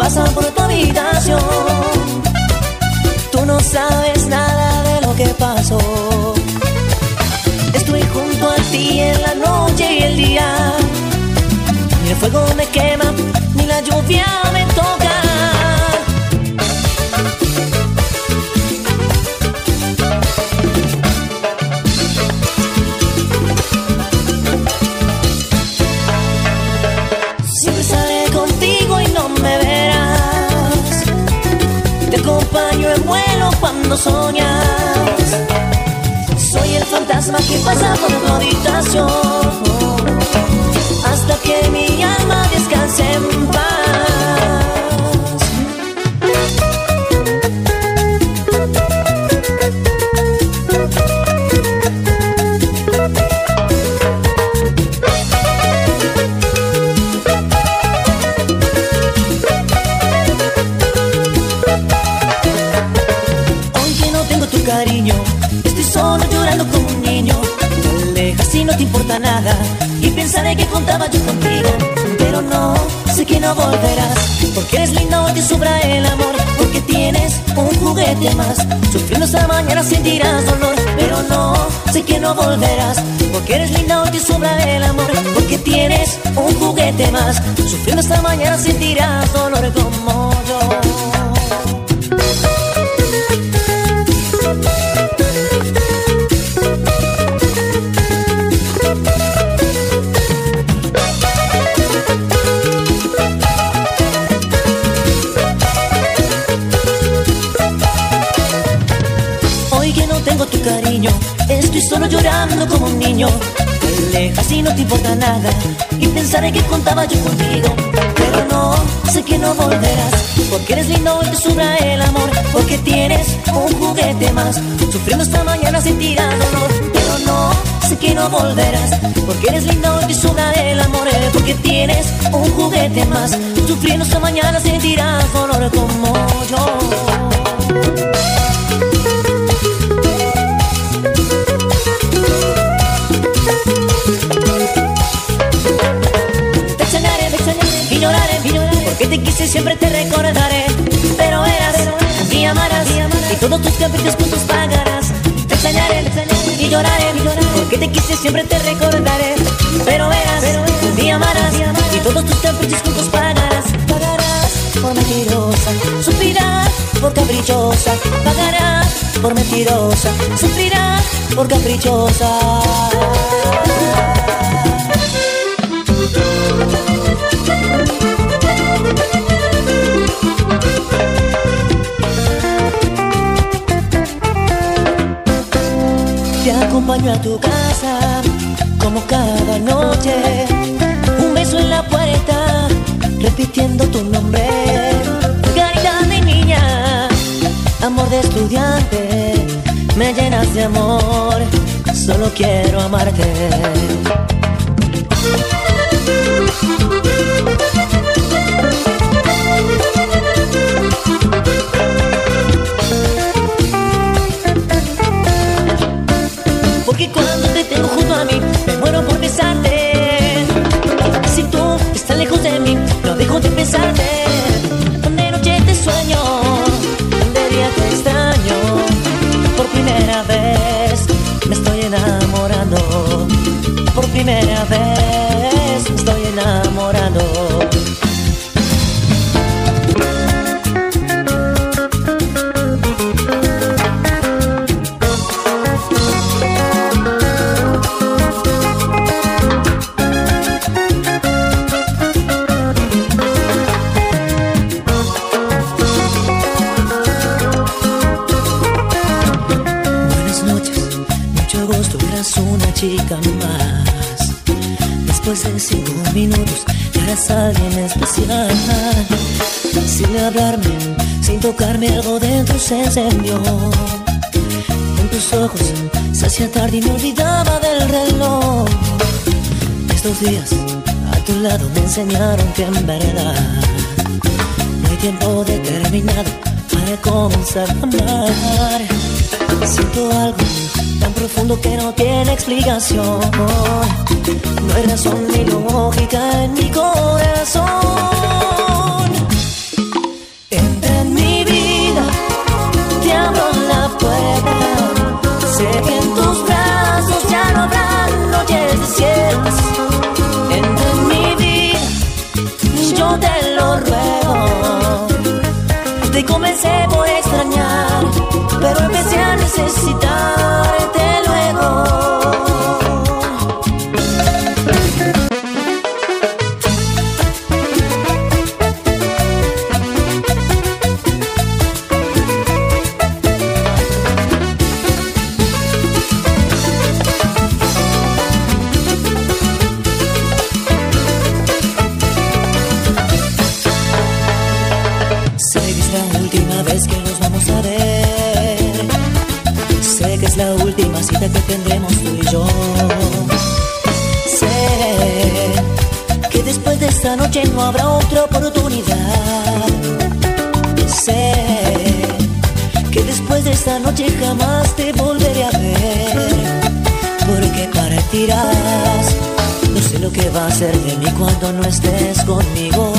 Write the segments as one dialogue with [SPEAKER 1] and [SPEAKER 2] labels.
[SPEAKER 1] pasan por tu habitación. Tú no sabes nada de lo que pasó. Estoy junto a ti en la noche y el día. Ni el fuego me quema, ni la lluvia me toca cuando soñas. Soy el fantasma que pasa por tu habitación hasta que mi alma descanse en paz. Nada y pensaré que contaba yo contigo. Pero no, sé que no volverás, porque eres linda hoy te sobra el amor, porque tienes un juguete más. Sufriendo esta mañana sentirás dolor, pero no, sé que no volverás, porque eres linda hoy te sobra el amor, porque tienes un juguete más. Sufriendo esta mañana sentirás dolor como llorando como un niño. Te alejas y no te importa nada. Y pensaré que contaba yo contigo. Pero no, sé que no volverás. Porque eres lindo y te sobra el amor. Porque tienes un juguete más. Sufriendo esta mañana sentirás dolor. Pero no, sé que no volverás. Porque eres lindo y te sobra el amor. Porque tienes un juguete más. Sufriendo esta mañana sentirás dolor como yo. Que te quise siempre te recordaré. Pero eras, y amarás Y todos tus caprichos juntos pagarás. Te extrañaré y lloraré Porque te quise siempre te recordaré. Pero eras, y amarás Y todos tus caprichos juntos pagarás. Pagarás por mentirosa Sufrirás por caprichosa. Pagarás por mentirosa Sufrirás por caprichosa acompaño a tu casa como cada noche. Un beso en la puerta, repitiendo tu nombre. Caridad de niña, amor de estudiante, me llenas de amor, solo quiero amarte. De tocarme, algo dentro se encendió. En tus ojos se hacía tarde y me olvidaba del reloj. Estos días a tu lado me enseñaron que en verdad no hay tiempo determinado para comenzar a amar. Siento algo tan profundo que no tiene explicación. No hay razón ni lógica en mi corazón. Que en tus brazos ya no habrá noches desiertas. Entra en mi vida, yo te lo ruego. Te comencé por extrañar, pero empecé a necesitarte va ser de mí cuando no estés conmigo?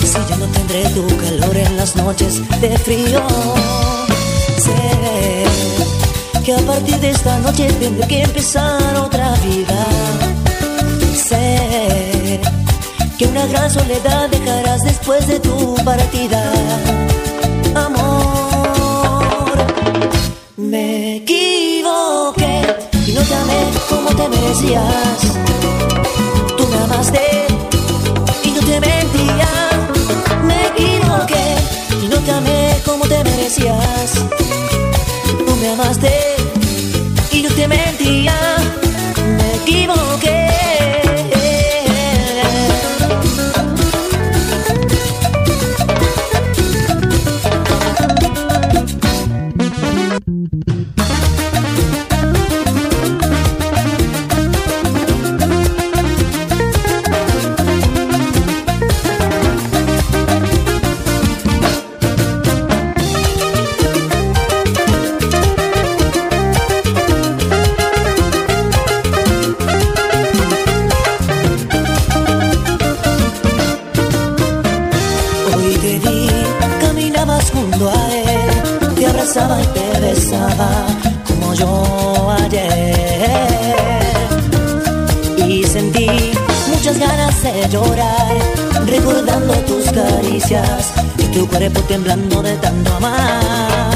[SPEAKER 1] Si yo no tendré tu calor en las noches de frío. Sé que a partir de esta noche tendré que empezar otra vida. Sé que una gran soledad dejarás después de tu partida. Amor, me equivoqué y no te amé como te merecías amaste y yo te mentía, me equivoqué y no te amé como te merecías. Tú me amaste y yo te mentía, me equivoqué. llorar recordando tus caricias y tu cuerpo temblando de tanto amar.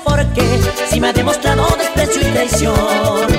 [SPEAKER 1] sé si me ha demostrado desprecio y traición.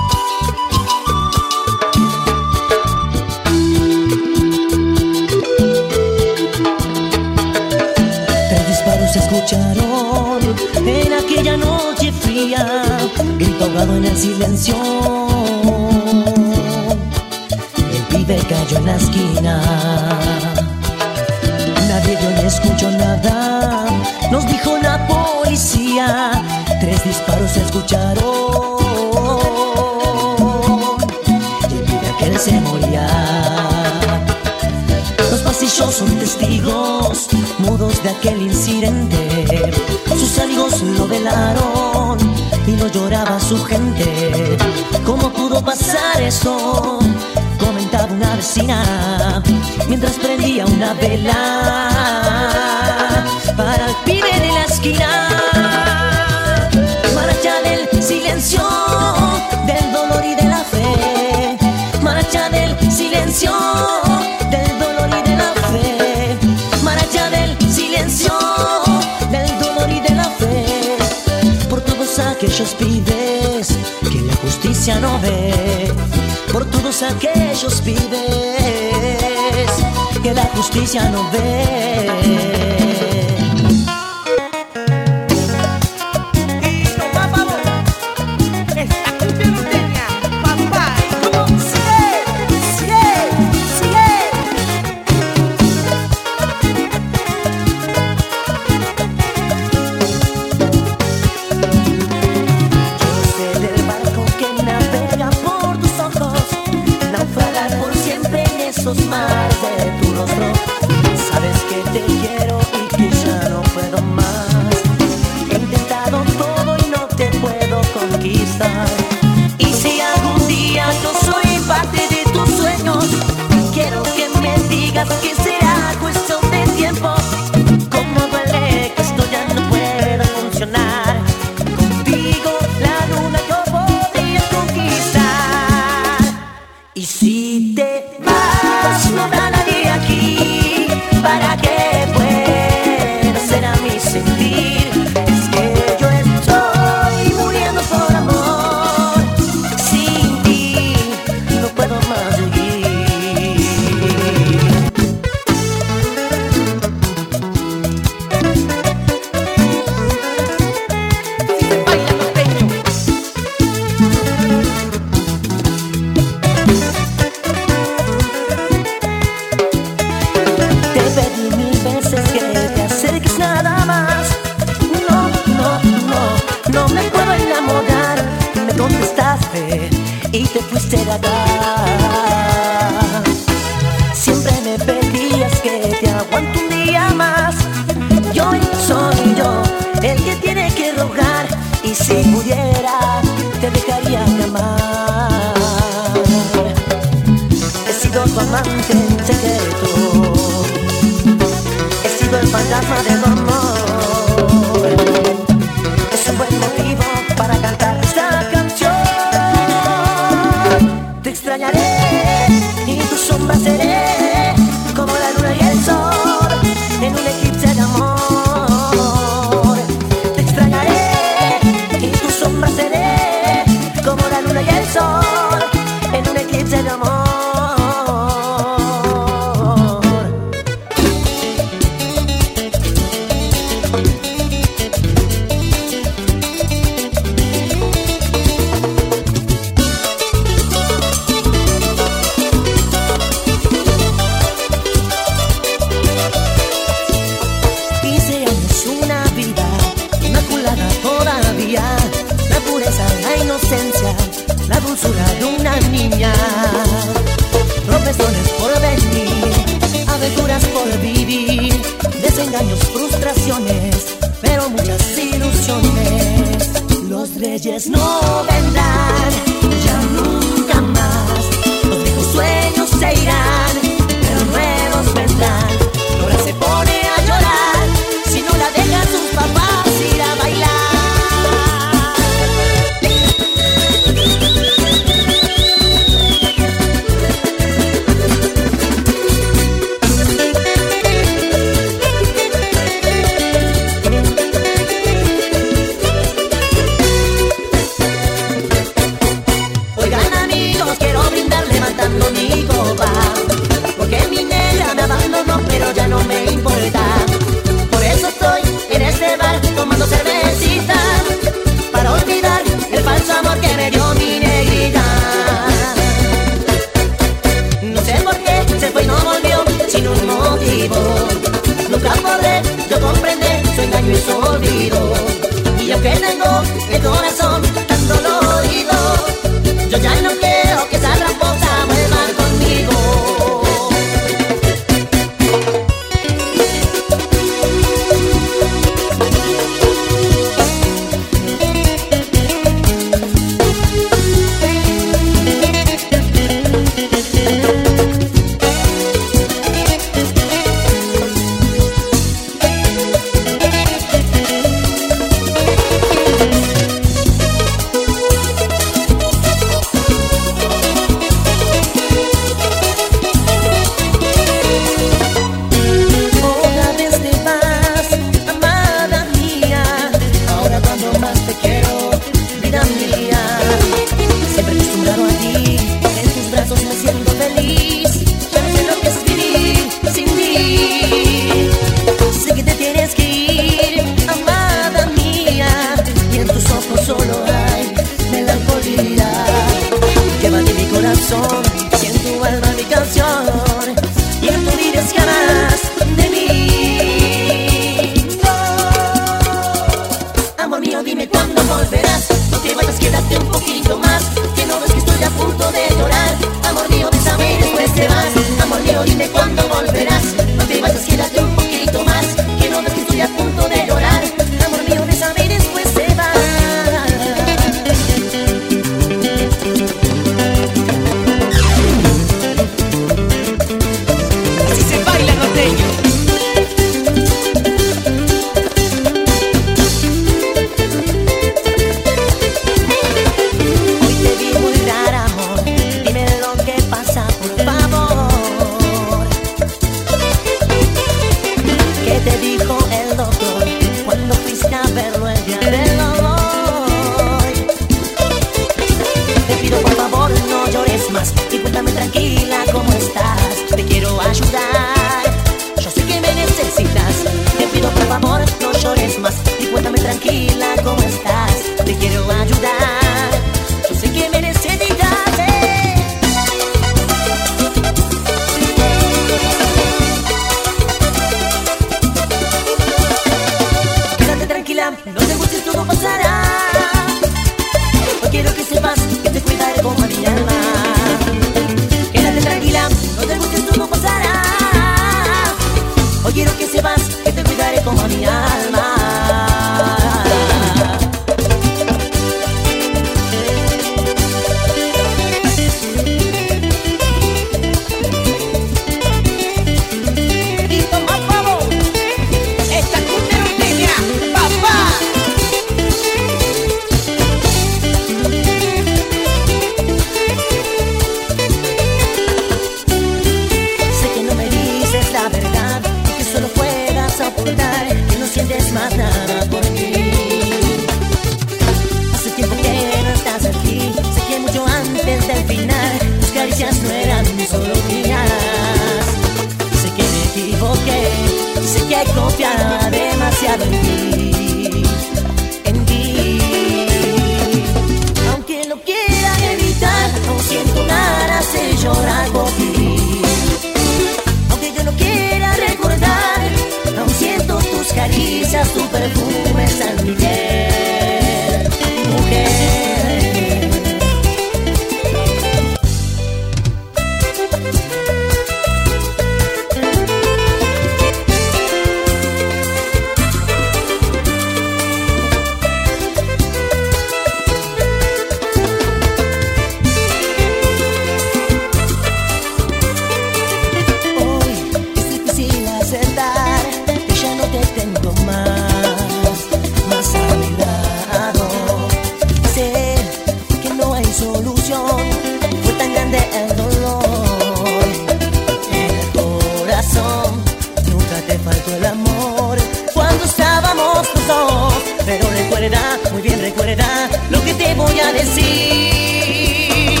[SPEAKER 1] Nunca te faltó el amor cuando estábamos los dos. Pero recuerda, muy bien recuerda lo que te voy a decir.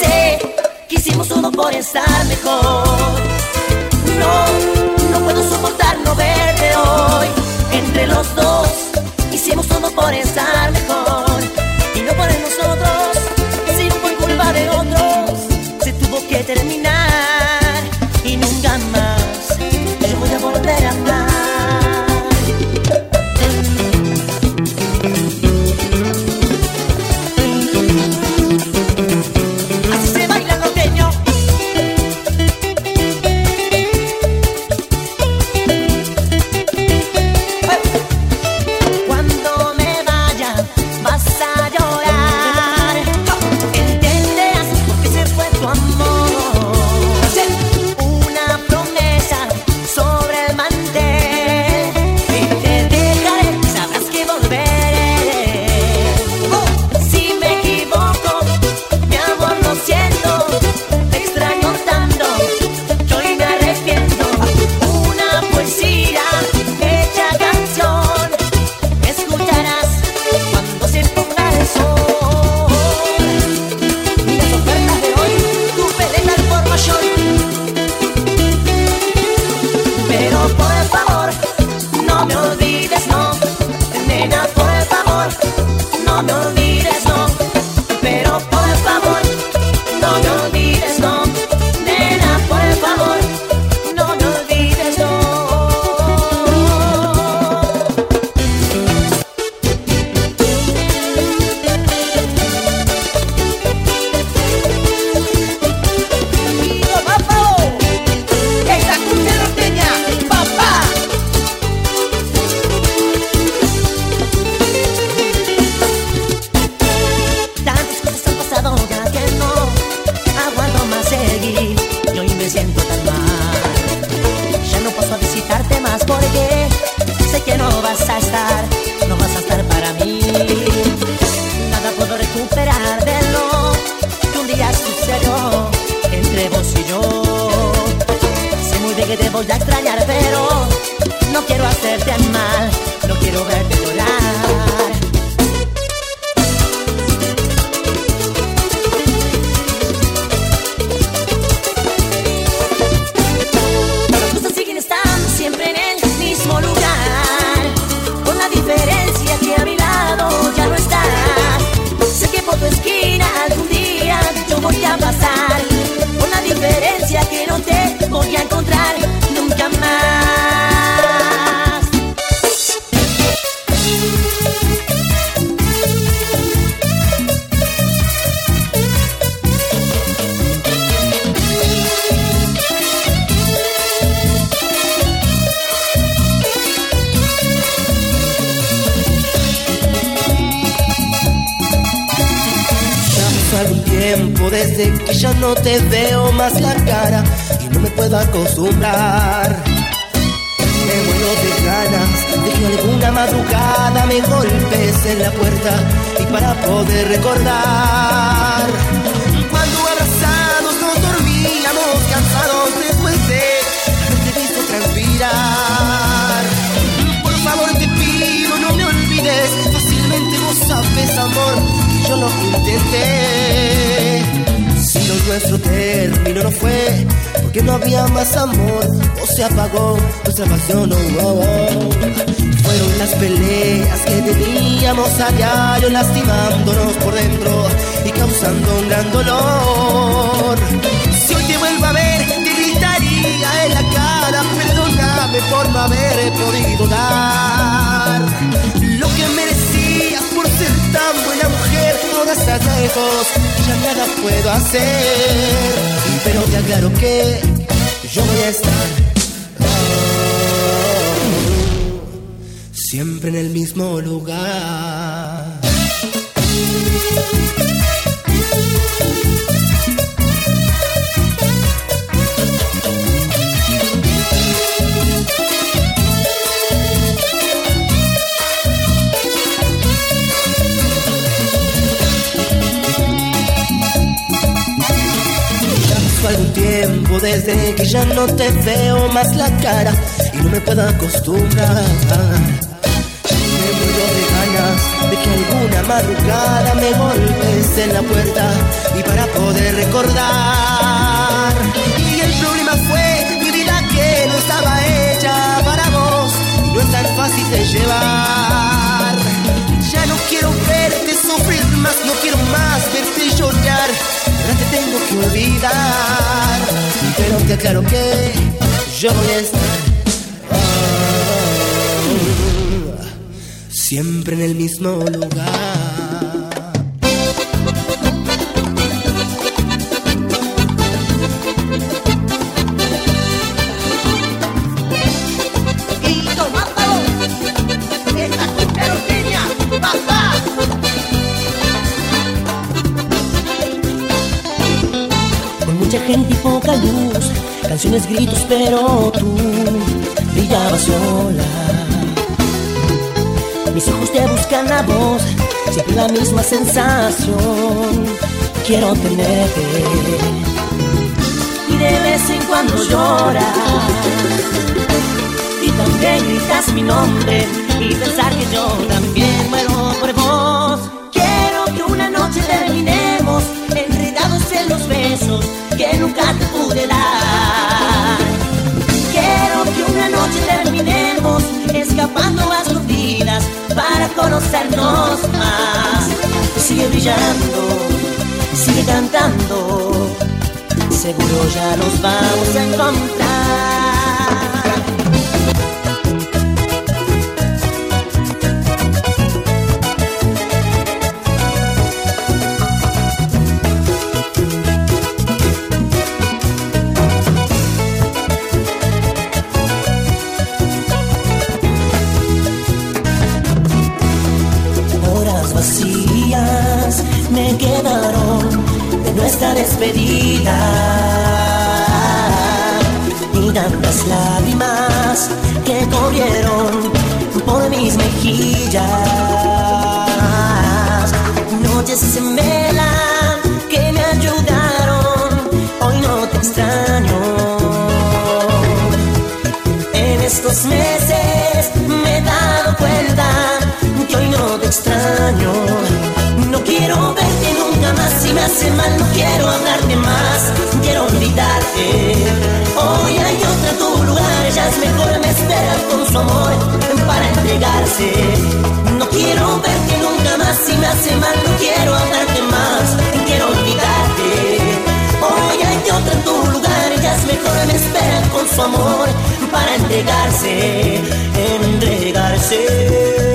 [SPEAKER 1] Sé que hicimos uno por estar mejor. No, no puedo soportar no verte hoy. Entre los dos hicimos uno por estar mejor.
[SPEAKER 2] Teníamos a diario lastimándonos por dentro y causando un gran dolor. Si hoy te vuelvo a ver, te gritaría en la cara, perdóname por no haber podido dar lo que merecías por ser tan buena mujer. Ahora estás lejos, ya nada puedo hacer, pero te aclaro que yo voy a estar siempre en el mismo lugar. Algún tiempo desde que ya no te veo más la cara y no me puedo acostumbrar. Que alguna madrugada me golpes en la puerta y para poder recordar. Y el problema fue mi vida que no estaba hecha para vos y no es tan fácil de llevar. Ya no quiero verte sufrir más, no quiero más verte llorar. Ahora te tengo que olvidar, pero te aclaro que yo voy a estar siempre en el mismo lugar.
[SPEAKER 1] Gente y poca luz, canciones, gritos, pero tú brillabas sola. Mis ojos te buscan la voz, siempre la misma sensación. Quiero tenerte y de vez en cuando lloras y también gritas mi nombre y pensar que yo también muero por vos. Quiero que una noche terminemos enredados en los besos que nunca te pude dar. Quiero que una noche terminemos escapando a conocernos más. Sigue brillando, sigue cantando, seguro ya nos vamos a encontrar. Despedida. Y tantas lágrimas que corrieron por mis mejillas. Noches en vela hace mal no quiero hablarte más, quiero olvidarte. Hoy hay otra en tu lugar, ella es mejor, me espera con su amor para entregarse. No quiero verte nunca más, si me hace mal no quiero hablarte más, quiero olvidarte. Hoy hay otra en tu lugar, ella es mejor, me espera con su amor para entregarse, entregarse.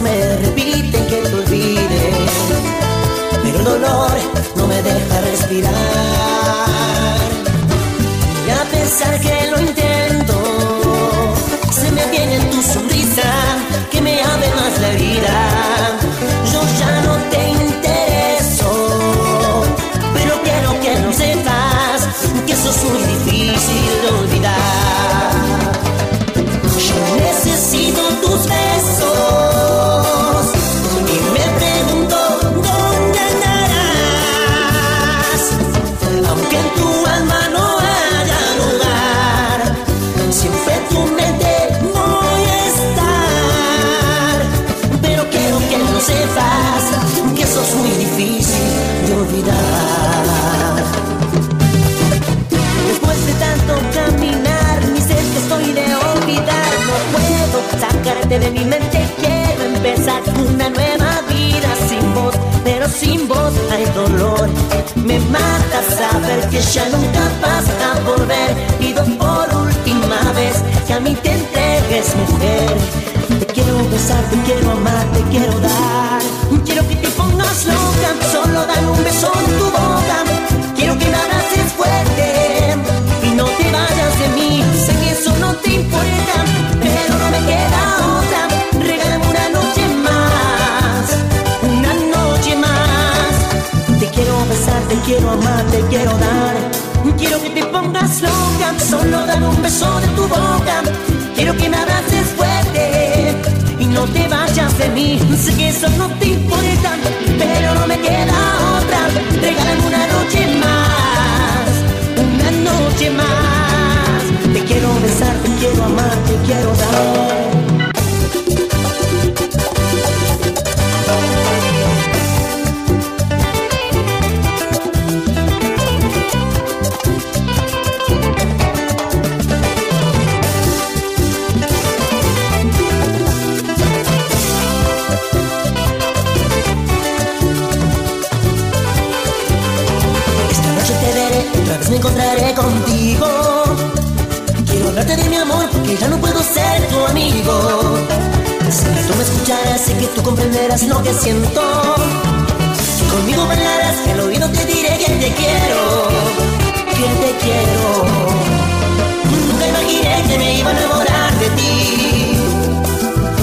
[SPEAKER 1] Me repiten dolor. Me mata saber que ya nunca vas a volver. Pido por última vez que a mí te entregues, mujer. Te quiero besar, te quiero amar, te quiero dar. Quiero que te pongas loca, solo dan un beso en tu boca. Quiero que me abraces fuerte y no te vayas de mí. Sé que eso no te importa, pero no me queda te quiero amar, te quiero dar. Quiero que te pongas loca, solo dar un beso de tu boca. Quiero que me abraces fuerte y no te vayas de mí. Sé que eso no te importa, pero no me queda otra. Regálame una noche más, una noche más. Te quiero besar, te quiero amar, te quiero dar. Ya no puedo ser tu amigo. Si tú me escucharas, sé que tú comprenderás lo que siento. Si conmigo bailarás, al oído te diré que te quiero, que te quiero. Nunca imaginé que me iba a enamorar de ti.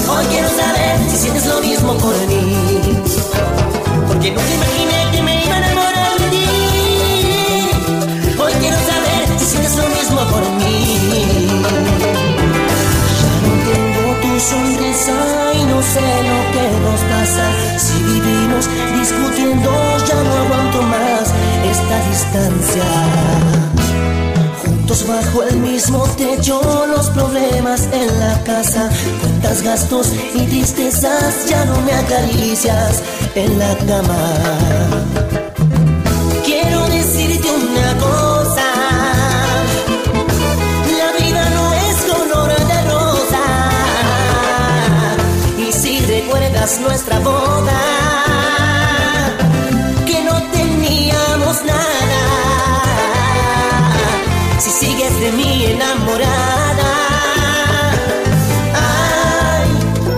[SPEAKER 1] Hoy quiero saber si sientes lo mismo por mí. Porque nunca imaginé que me iba a enamorar sientes lo mismo por mí. Sé lo que nos pasa. Si vivimos discutiendo, ya no aguanto más esta distancia. Juntos bajo el mismo techo, los problemas en la casa, cuentas, gastos y tristezas, ya no me acaricias en la cama. Nuestra boda, que no teníamos nada. Si sigues de mí enamorada, ay,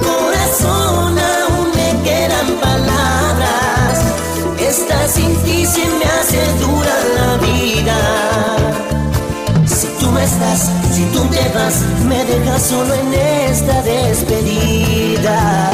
[SPEAKER 1] corazón, aún me quedan palabras. Estar sin ti me hace dura la vida. Si tú no estás, si tú te vas, me dejas solo en esta despedida.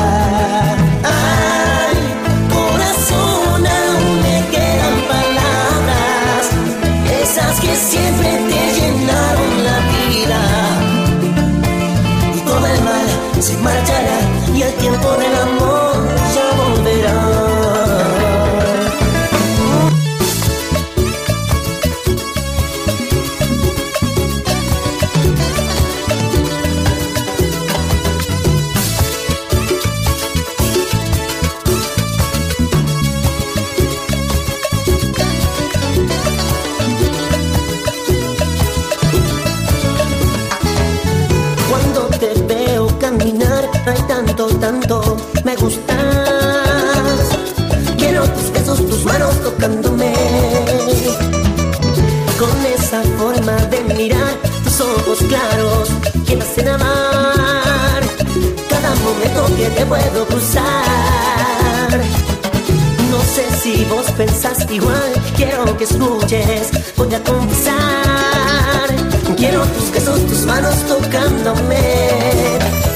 [SPEAKER 1] Tocándome. Con esa forma de mirar, tus ojos claros, que me hacen amar. Cada momento que te puedo cruzar. No sé si vos pensás igual, quiero que escuches, voy a confesar. Quiero tus besos, tus manos tocándome.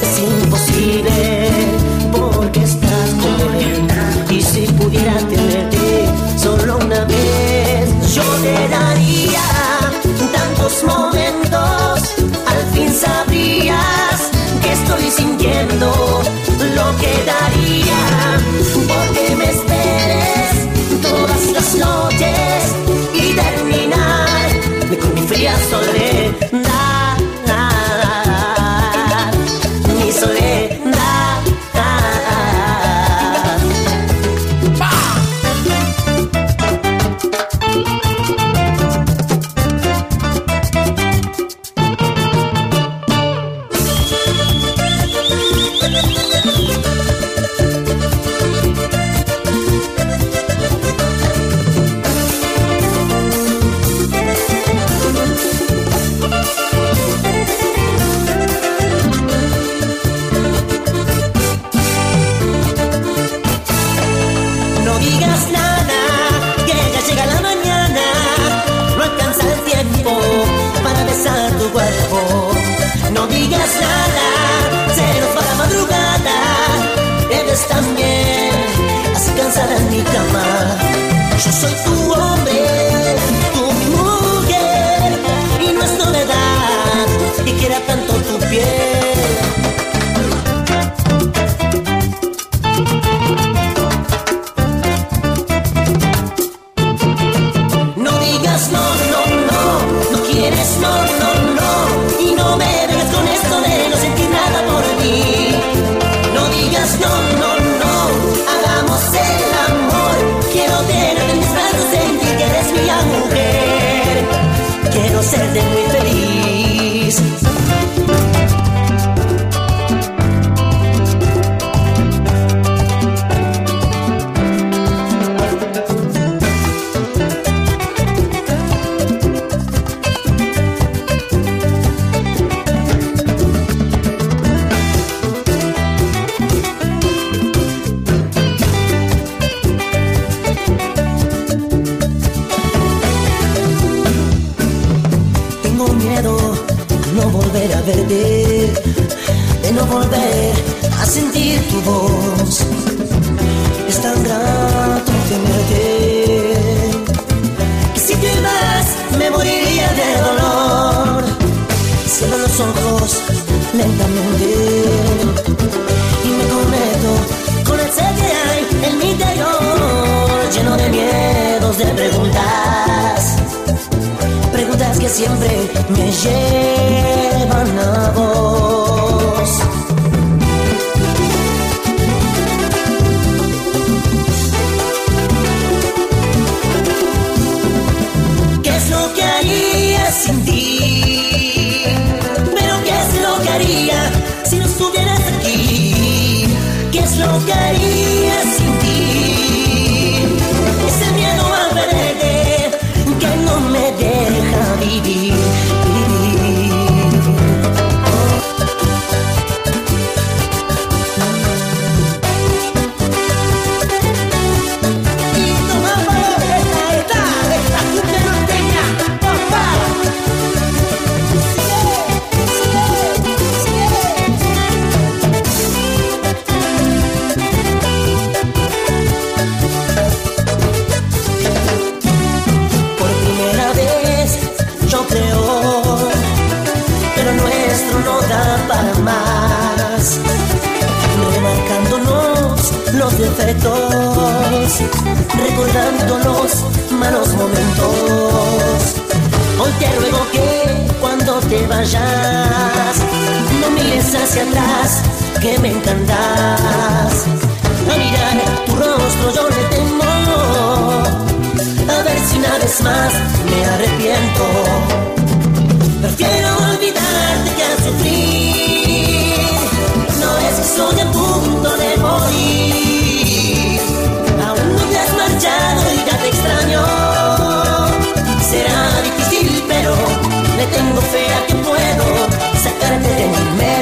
[SPEAKER 1] Es imposible porque estás con él. Y si pudiera tenerte solo una vez, yo te daría tantos momentos. Al fin sabrías que estoy sintiendo lo que daría. Porque me esperes todas las noches a verte, de no volver a sentir tu voz. Es tan grato tenerte que si te vas me moriría de dolor. Cierro los ojos lentamente y me conecto con el ser que hay en mi interior, lleno de miedos, de que siempre me llevan a vos. ¿Qué es lo que haría sin ti? Pero ¿qué es lo que haría si no estuvieras aquí? ¿Qué es lo que haría sin ti? secretos, recordando los malos momentos. Hoy te ruego que cuando te vayas, no mires hacia atrás, que me encantas. A mirar tu rostro yo le temo, a ver si una vez más me arrepiento. Prefiero olvidarte que al sufrir, no es que soy a punto de morir. Aún no te has marchado y ya te extraño. Será difícil, pero le tengo fe a que puedo sacarte de mi mente.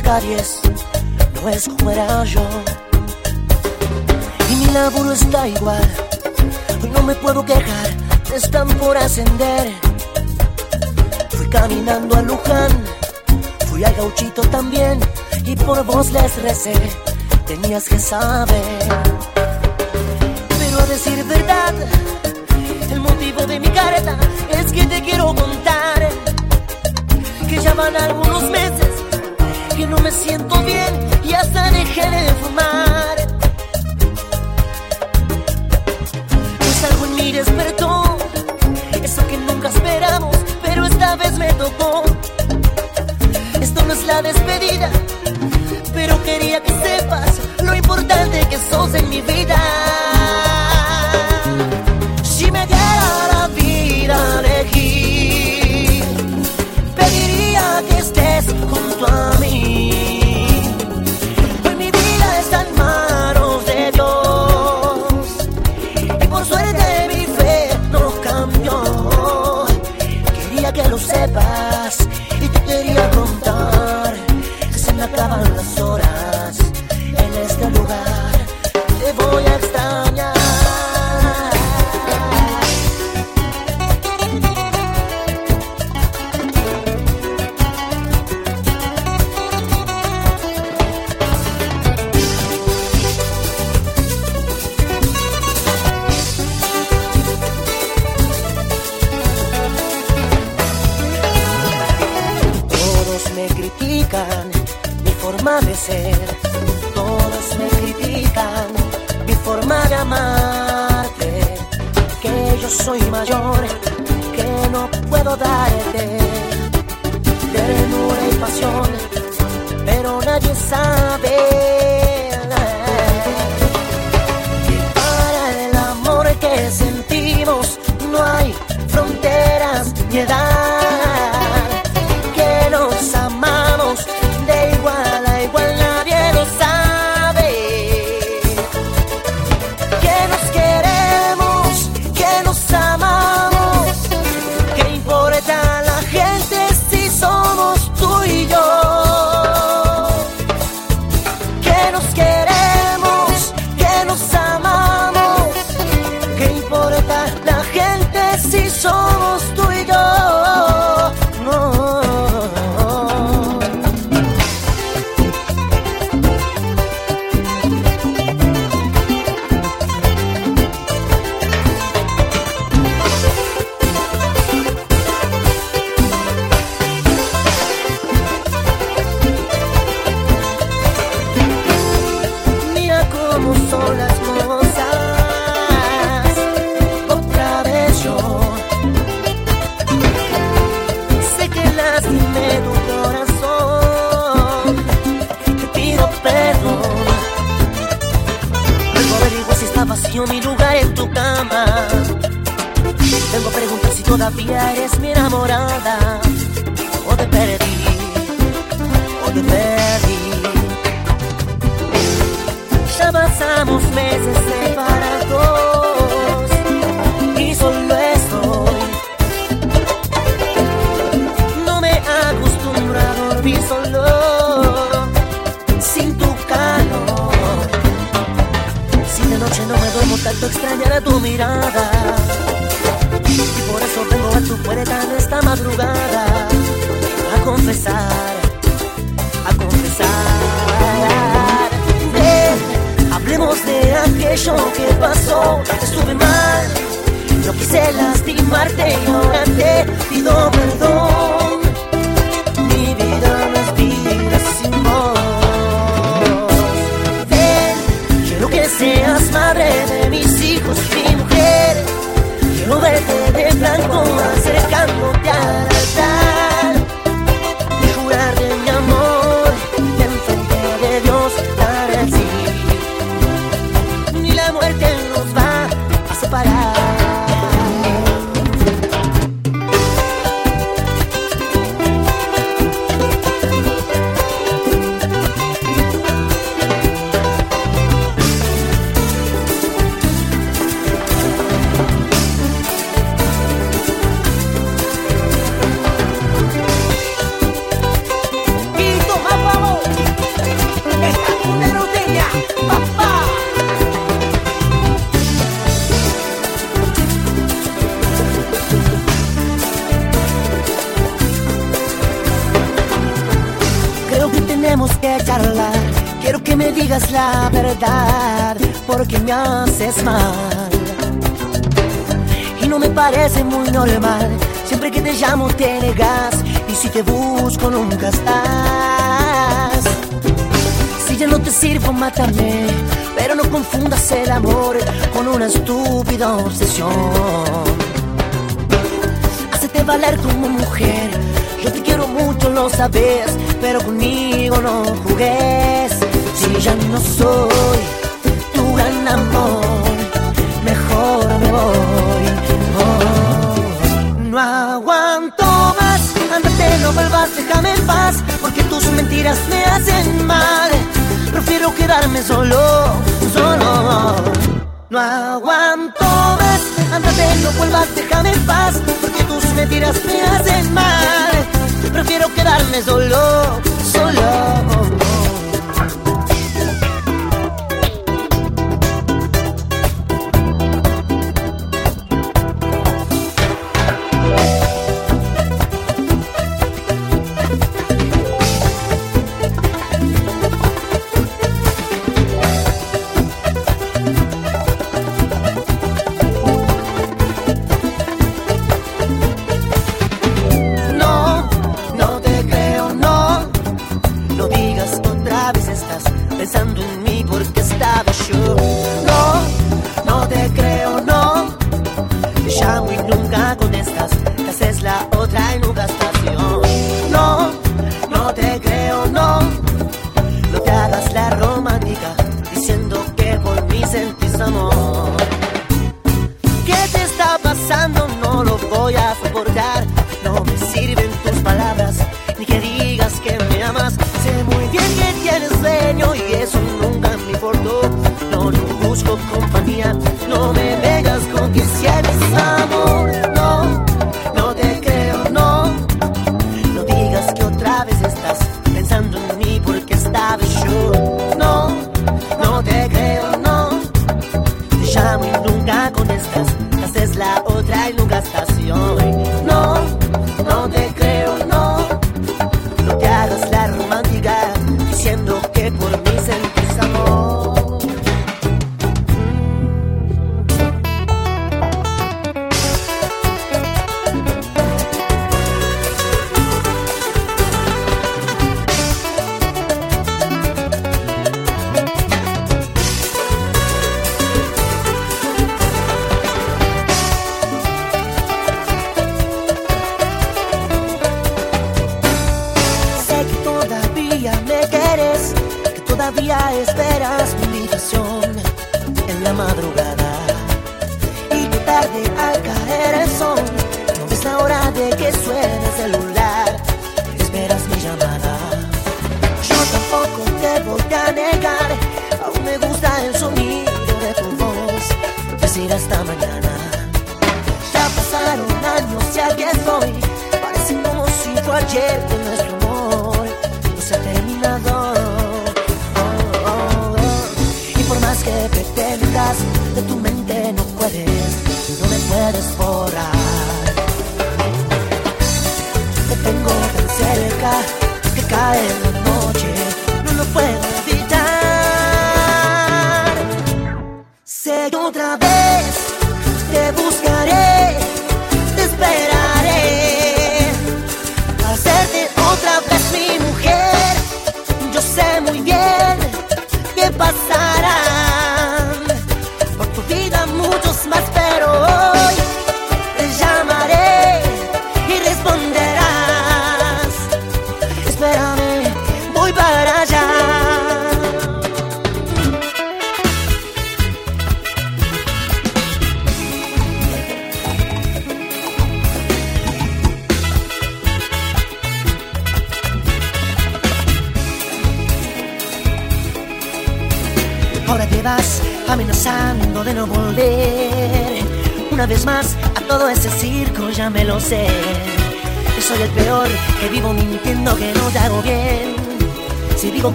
[SPEAKER 1] no es como era yo. Y mi laburo está igual, no me puedo quejar, están por ascender. Fui caminando a Luján, fui al gauchito también, y por vos les recé, tenías que saber. Pero quería que sepas lo importante que sos en mi vida. llamo te negas y si te busco nunca estás. Si ya no te sirvo, mátame, pero no confundas el amor con una estúpida obsesión. Hacete valer como mujer, yo te quiero mucho, lo sabes, pero conmigo no jugues. Si ya no soy tu gran amor, mejor me voy. No aguanto no vuelvas, déjame en paz, porque tus mentiras me hacen mal. Prefiero quedarme solo, solo. No aguanto más, ándate, no vuelvas, déjame en paz, porque tus mentiras me hacen mal. Prefiero quedarme solo, solo. Yeah.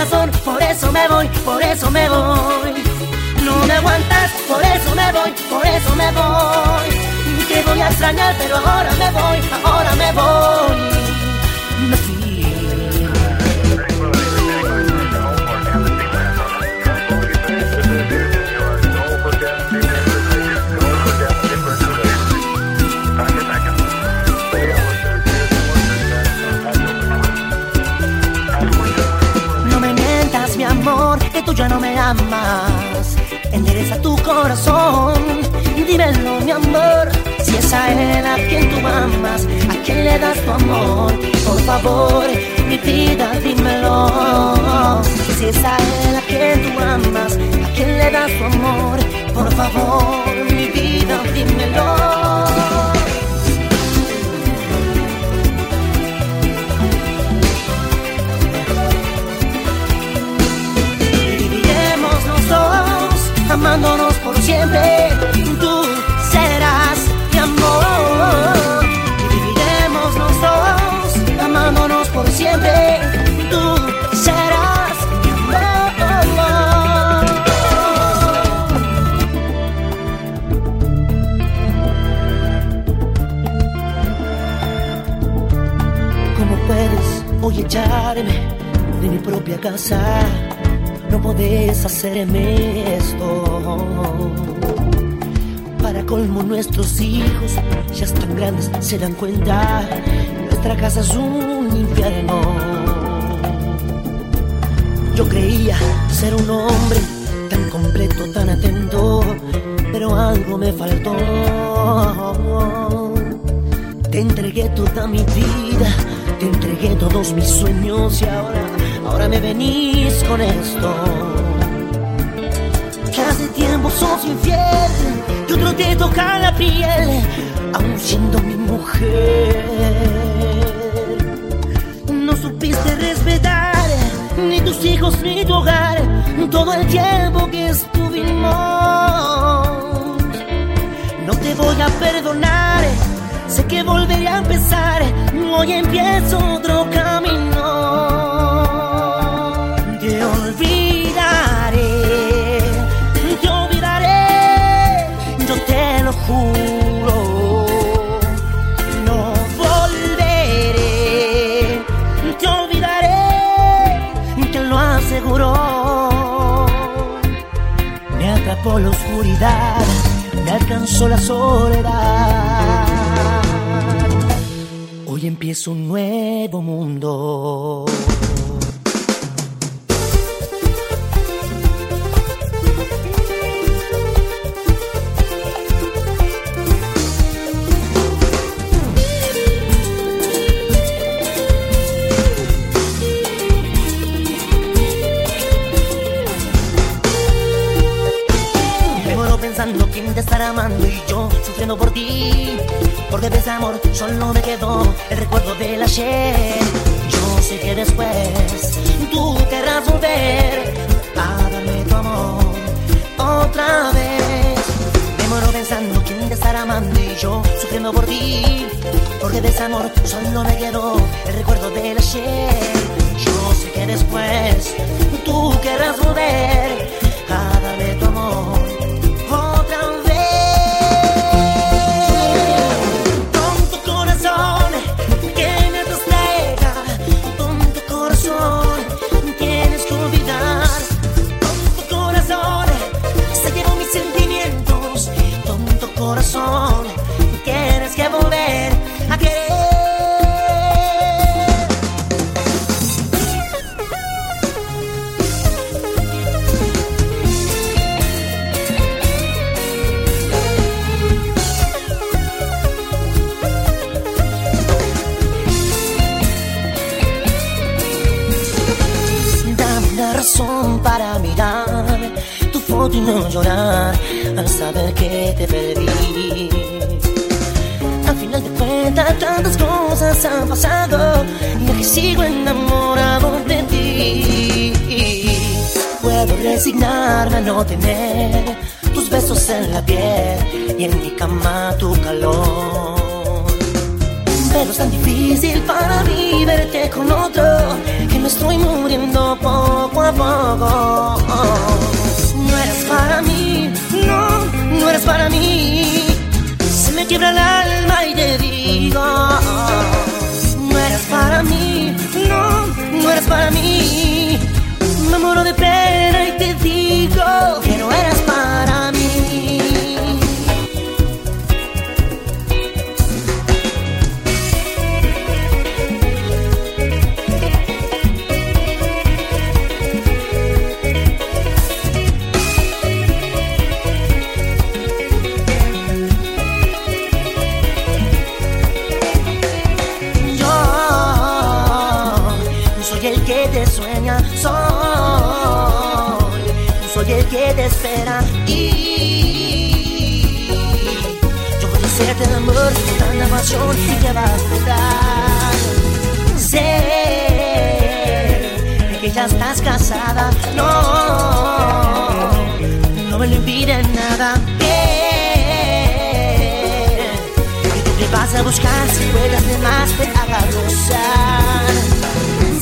[SPEAKER 1] Por eso me voy, por eso me voy. No me aguantas, por eso me voy, por eso me voy. Te voy a extrañar, pero ahora me voy, ahora me voy. Tú ya no me amas. Endereza tu corazón, dímelo mi amor. Si esa es a quien tú amas, a quien le das tu amor, por favor, mi vida, dímelo. Si esa es a quien tú amas, a quien le das tu amor, por favor, mi vida, dímelo. Amándonos por siempre. Tú serás mi amor. Y viviremos los dos, amándonos por siempre. Tú serás mi amor. ¿Cómo puedes hoy echarme de mi propia casa? No podés hacerme esto. Para colmo nuestros hijos ya están grandes, se dan cuenta, nuestra casa es un infierno. Yo creía ser un hombre tan completo, tan atento, pero algo me faltó. Te entregué toda mi vida, te entregué todos mis sueños y ahora ahora me venís con esto. Tiempo sos infiel y otro te toca la piel, aún siendo mi mujer. No supiste respetar ni tus hijos ni tu hogar todo el tiempo que estuvimos. No te voy a perdonar, sé que volveré a empezar, hoy empiezo otro camino. Me alcanzó la soledad. Hoy empieza un nuevo mundo. Por ti. Porque de ese amor solo me quedó el recuerdo del ayer. Yo sé que después tú querrás volver a darme tu amor otra vez. Me muero pensando quién te estará amando y yo sufriendo por ti. Porque de ese amor solo me quedó el recuerdo del ayer. Yo sé que después tú querrás volver a darme tu amor han pasado y aquí sigo enamorado de ti. Puedo resignarme a no tener tus besos en la piel y en mi cama tu calor. Pero es tan difícil para mí verte con otro que me estoy muriendo poco a poco. No eres para mí, no, no eres para mí. Se me quiebra el alma y te digo, no, no eres para mí. Me muero de pena y te digo pasión y te vas a. Sé que ya estás casada, no, no me lo impide nada. Bien, tú te vas a buscar si juegas de más te haga gozar.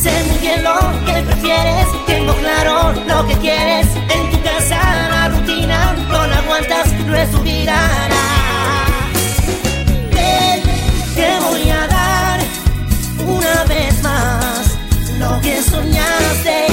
[SPEAKER 1] Sé muy bien lo que prefieres, tengo claro lo que quieres. En tu casa la rutina no la aguantas, no es tu vida. Una vez más. Lo que soñaste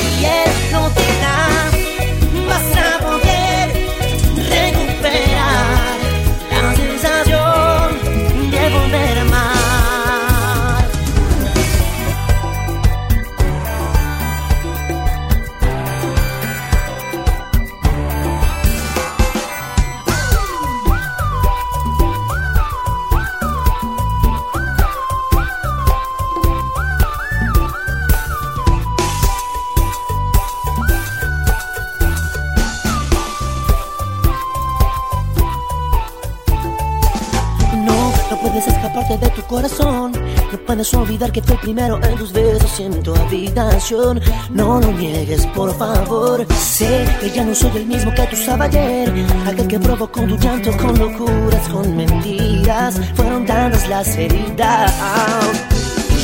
[SPEAKER 1] olvidar que fue el primero en tus besos en tu habitación. No lo niegues, por favor. Sé que ya no soy el mismo que tú usaba ayer. Aquel que provocó tu llanto con locuras, con mentiras. Fueron tantas las heridas.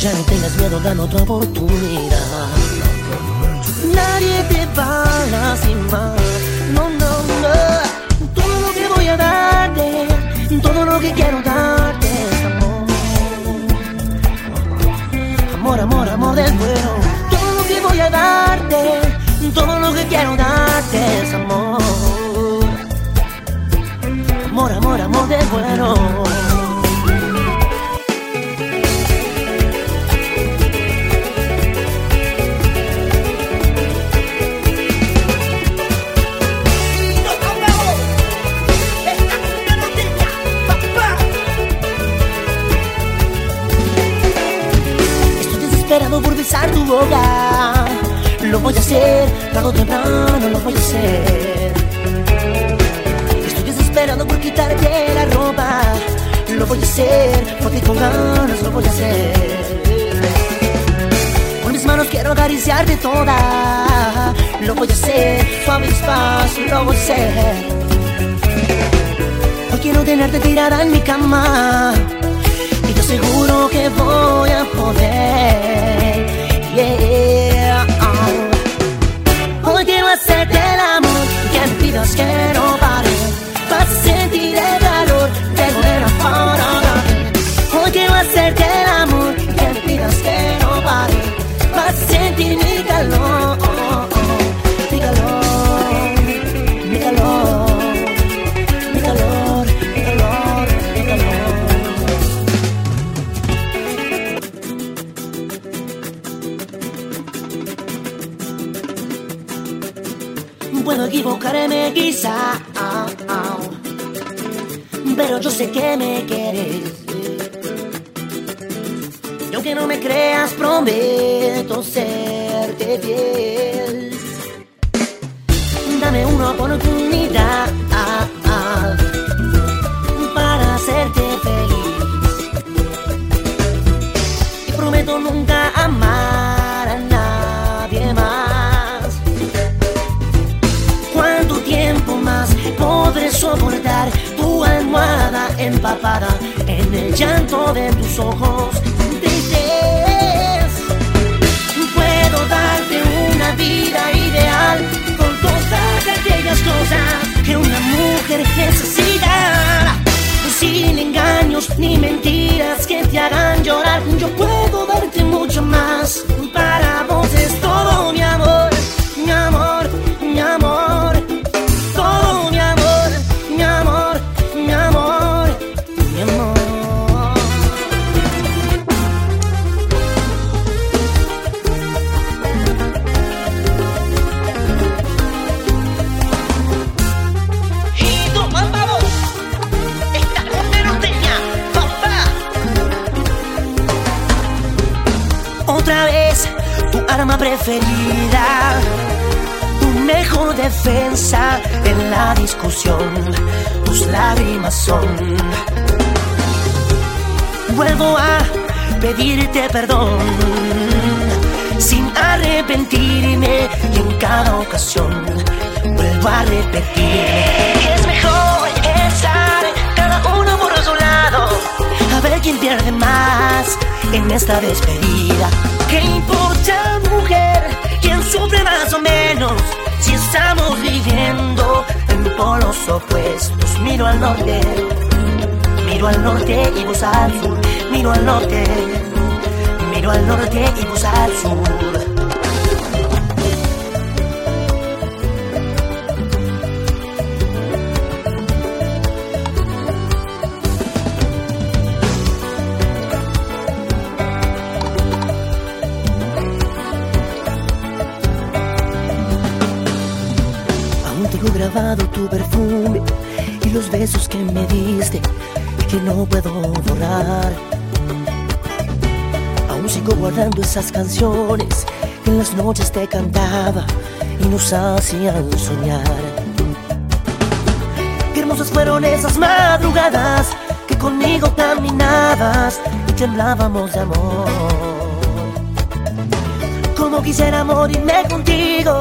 [SPEAKER 1] Ya no tengas miedo, dan otra oportunidad. Nadie te va a lastimar. No, no, no. Todo lo que voy a darte, todo lo que quiero darte Amor, amor, amor del bueno. Todo lo que voy a darte, todo lo que quiero darte es amor. Amor, amor, amor del bueno. Besar tu boca. Lo voy a hacer, tarde o temprano lo voy a hacer. Estoy desesperado por quitarte la ropa. Lo voy a hacer, porque con ganas lo voy a hacer. Con mis manos quiero acariciarte toda. Lo voy a hacer, suave y despacio lo voy a hacer. Hoy quiero tenerte tirada en mi cama. Y te aseguro que voy a poder. Yeah. Hoy quiero hacerte el amor que pidas que no pare. Vas a sentir el calor de volver a parar. Hoy quiero hacerte el amor que pidas que no pare. Vas a sentir mi calor. Equivocarme quizá, pero yo sé que me quieres. Y aunque no me creas, prometo serte fiel. Dame un una oportunidad en el llanto de tus ojos? Tristes. Puedo darte una vida ideal con todas aquellas cosas que una mujer necesita. Sin engaños ni mentiras que te hagan llorar, yo puedo darte mucho más. Arma preferida, tu mejor defensa en la discusión, tus lágrimas son. Vuelvo a pedirte perdón sin arrepentirme y en cada ocasión vuelvo a repetir. Es mejor estar cada uno por su lado a ver quién pierde más en esta despedida. ¿Qué importa, mujer? ¿Quién sufre más o menos? Si estamos viviendo en polos opuestos, miro al norte, miro al norte y vos al sur, miro al norte, miro al norte y vos al sur. Tu perfume y los besos que me diste y que no puedo borrar. Aún sigo guardando esas canciones que en las noches te cantaba y nos hacían soñar. Qué hermosas fueron esas madrugadas que conmigo caminabas y temblábamos de amor. Como quisiera morirme contigo,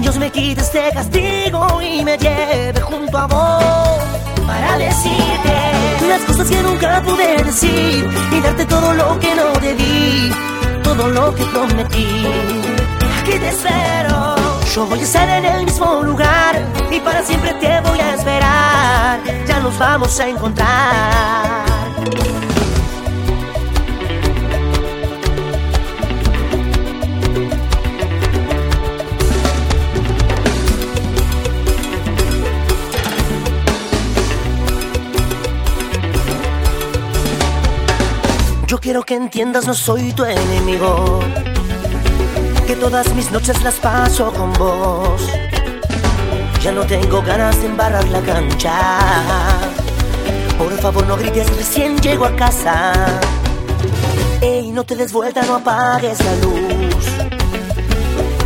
[SPEAKER 1] Dios me quite este castigo y me lleve junto a vos para decirte las cosas que nunca pude decir y darte todo lo que no debí, todo lo que prometí. Aquí te espero, yo voy a estar en el mismo lugar y para siempre te voy a esperar. Ya nos vamos a encontrar. Yo quiero que entiendas, no soy tu enemigo. Que todas mis noches las paso con vos. Ya no tengo ganas de embarrar la cancha. Por favor, no grites, recién llego a casa. Ey, no te des vuelta, no apagues la luz.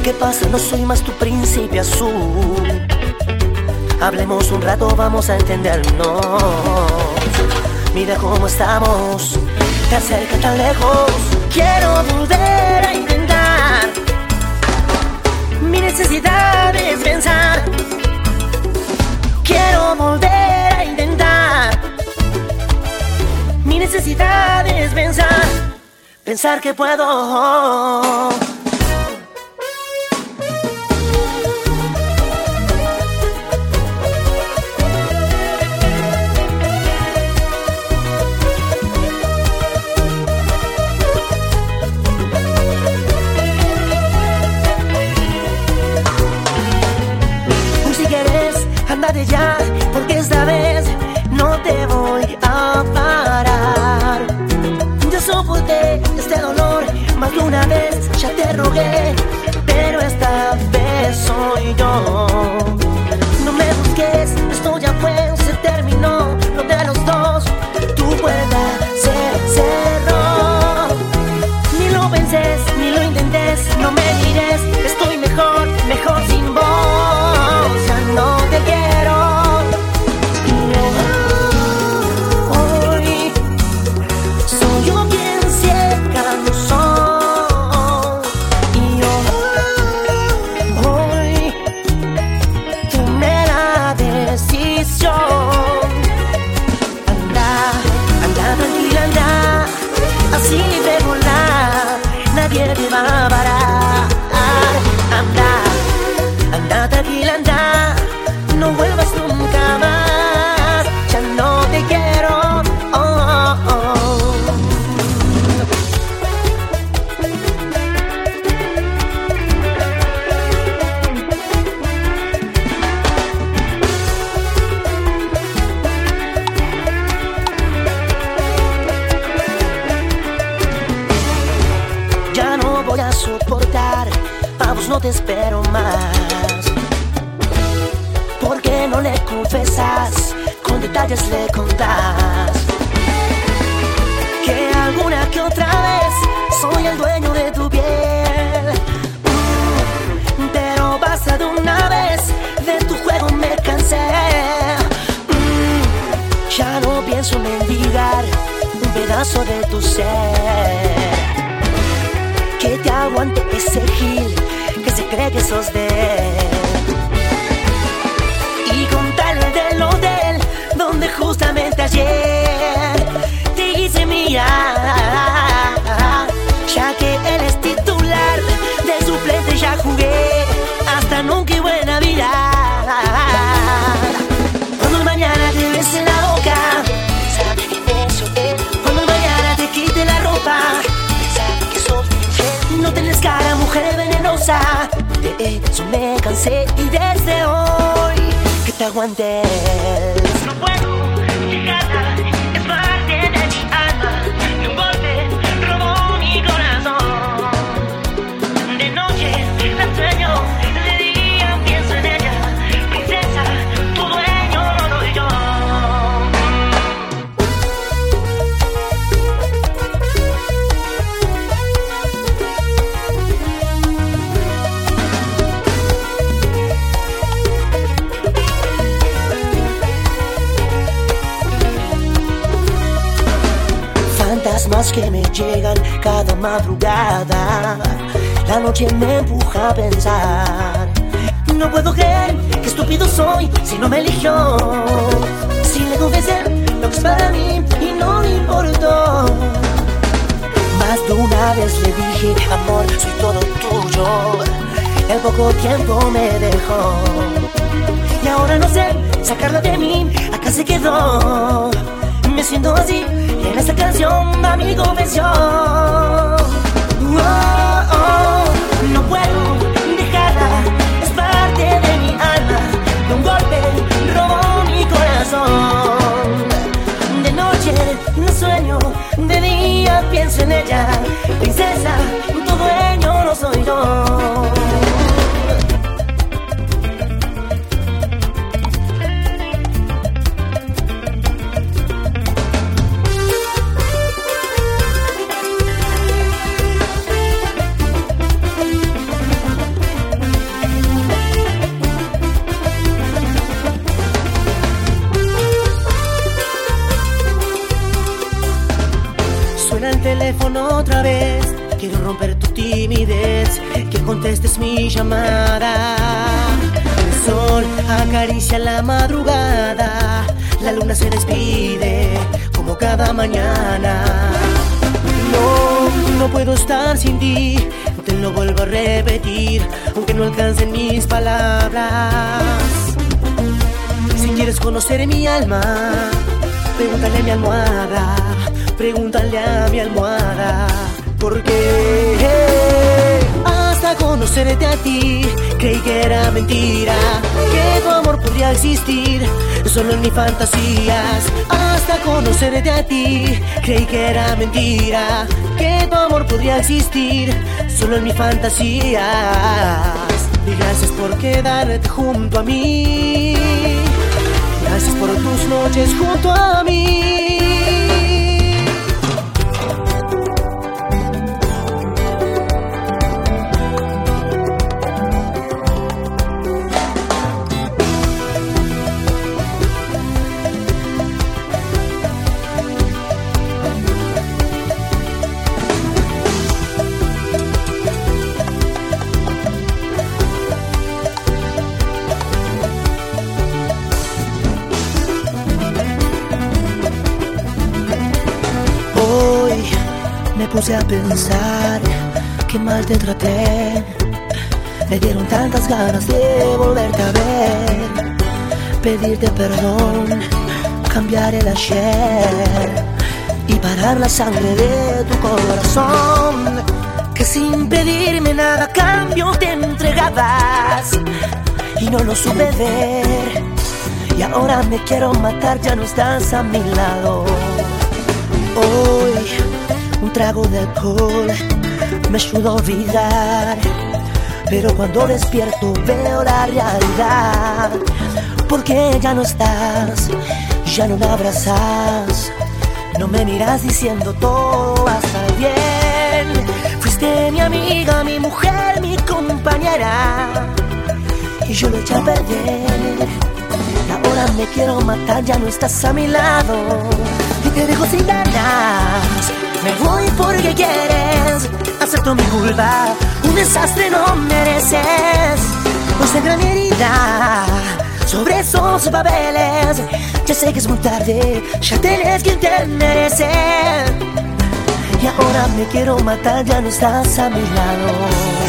[SPEAKER 1] ¿Qué pasa? No soy más tu príncipe azul. Hablemos un rato, vamos a entendernos. Mira cómo estamos, te acerca tan lejos. Quiero volver a intentar. Mi necesidad es pensar. Quiero volver a intentar. Mi necesidad es pensar. Pensar que puedo. te lo vuelvo a repetir, aunque no alcancen mis palabras. Si quieres conocer mi alma, pregúntale a mi almohada, pregúntale a mi almohada, porque conocerte a ti. Creí que era mentira que tu amor podría existir. Solo en mis fantasías hasta conocerte a ti. Creí que era mentira que tu amor podría existir. Solo en mis fantasías. Y gracias por quedarte junto a mí. Gracias por tus noches junto a mí. a pensar que mal te traté. Me dieron tantas ganas de volverte a ver, pedirte perdón, cambiar el ayer y parar la sangre de tu corazón. Que sin pedirme nada cambio te entregabas y no lo supe ver. Y ahora me quiero matar, ya no estás a mi lado. Hoy un trago de alcohol me ayuda a olvidar. Pero cuando despierto veo la realidad. Porque ya no estás, ya no me abrazas. No me miras diciendo todo va a estar bien. Fuiste mi amiga, mi mujer, mi compañera. Y yo lo eché a perder. Ahora me quiero matar, ya no estás a mi lado. Y te dejo sin ganas. Me voy porque quieres. Acepto mi culpa. Un desastre no mereces. De gran herida. Sobre esos papeles. Ya sé que es muy tarde. Ya tenés quien te merece. Y ahora me quiero matar, ya no estás a mi lado.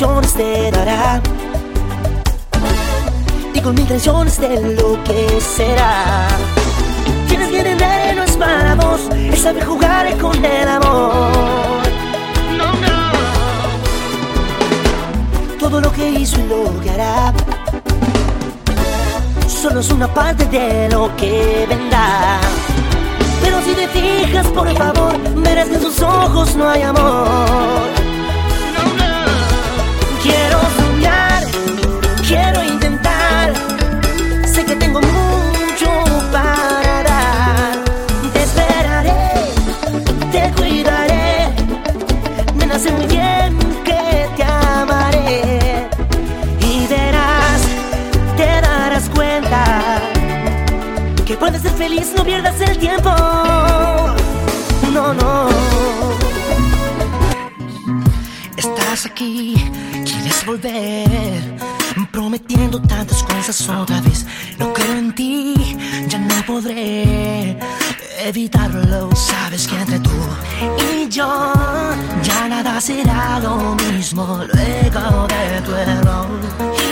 [SPEAKER 1] Ilusiones te dará y con mil intenciones de lo que será. Tienes que no es para vos, es saber jugar con el amor. No, no. Todo lo que hizo y lo que hará solo es una parte de lo que vendrá. Pero si te fijas, por favor, verás que en sus ojos no hay amor. Tengo mucho para dar. Te esperaré, te cuidaré. Me nace muy bien que te amaré. Y verás, te darás cuenta que puedes ser feliz, no pierdas el tiempo. No, no. Estás aquí, quieres volver, prometiendo tantas cosas otra vez. No creo en ti, ya no podré evitarlo. Sabes que entre tú y yo ya nada será lo mismo luego de tu error.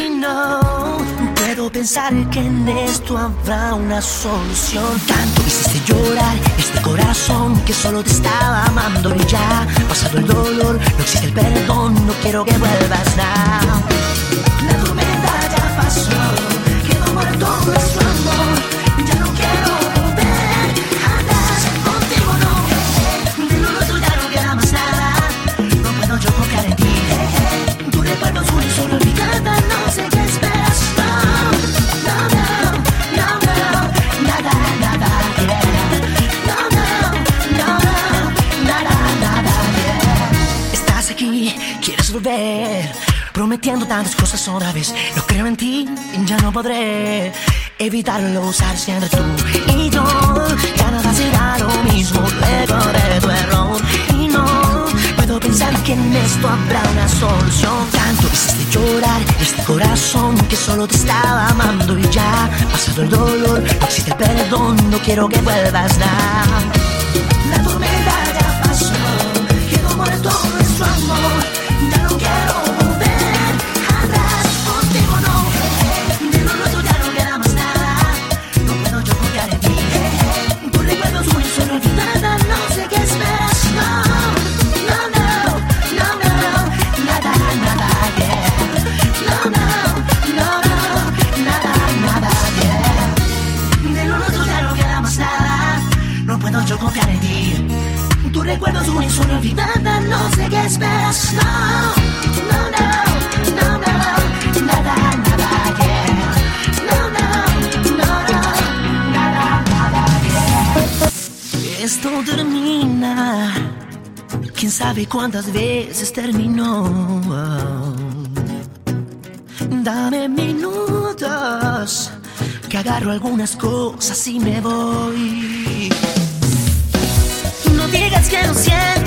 [SPEAKER 1] Y no puedo pensar que en esto habrá una solución. Tanto hiciste llorar este corazón que solo te estaba amando y ya pasado el dolor, no existe el perdón, no quiero que vuelvas now. prometiendo tantas cosas otra vez. No creo en ti, ya no podré evitarlo usar siempre tú y yo. Ya nada será lo mismo luego de tu error. Y no puedo pensar que en esto habrá una solución. Tanto hiciste llorar este corazón que solo te estaba amando y ya. Pasado el dolor, pues existe perdón, no quiero que vuelvas nada. cuántas veces terminó. Dame minutos, que agarro algunas cosas y me voy. No digas que no siento.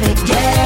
[SPEAKER 1] have it, yeah.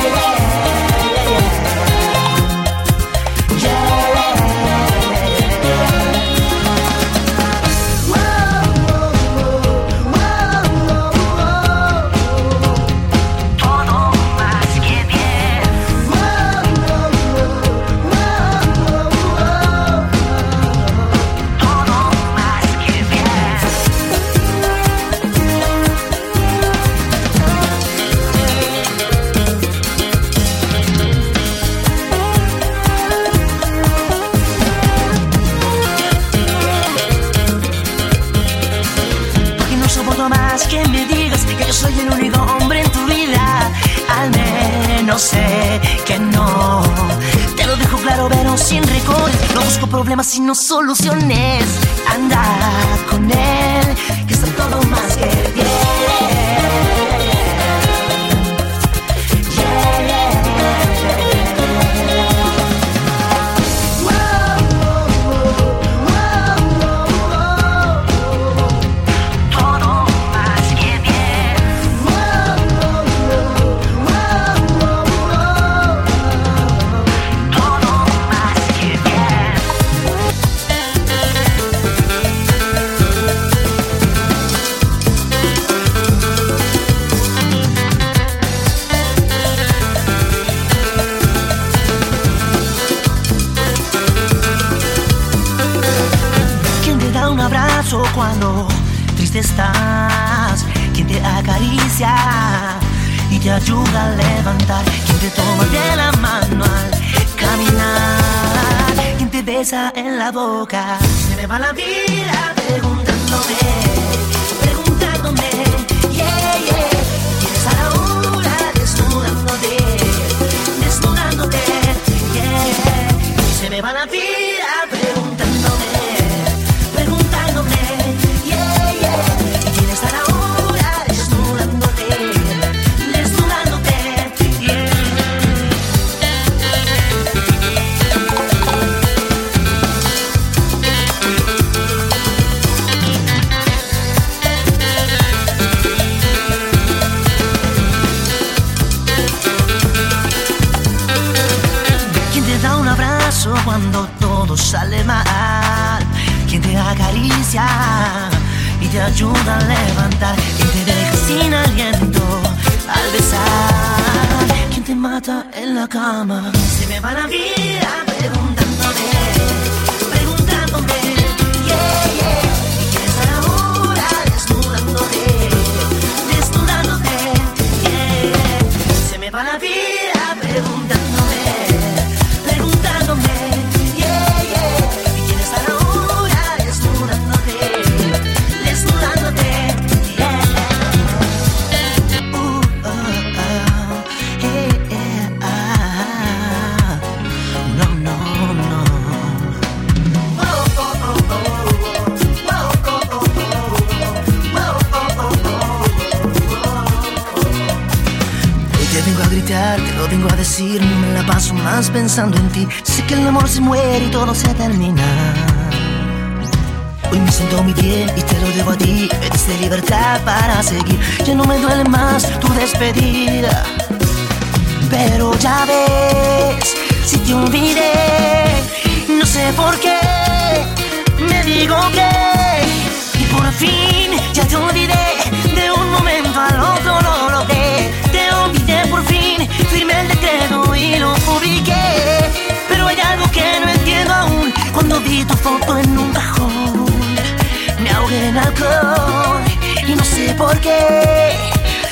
[SPEAKER 1] porque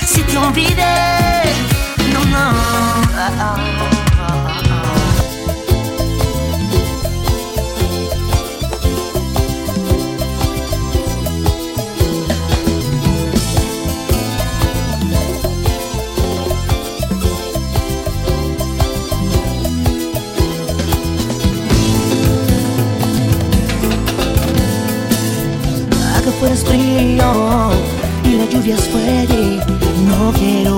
[SPEAKER 1] si te olvidé lluvias no quiero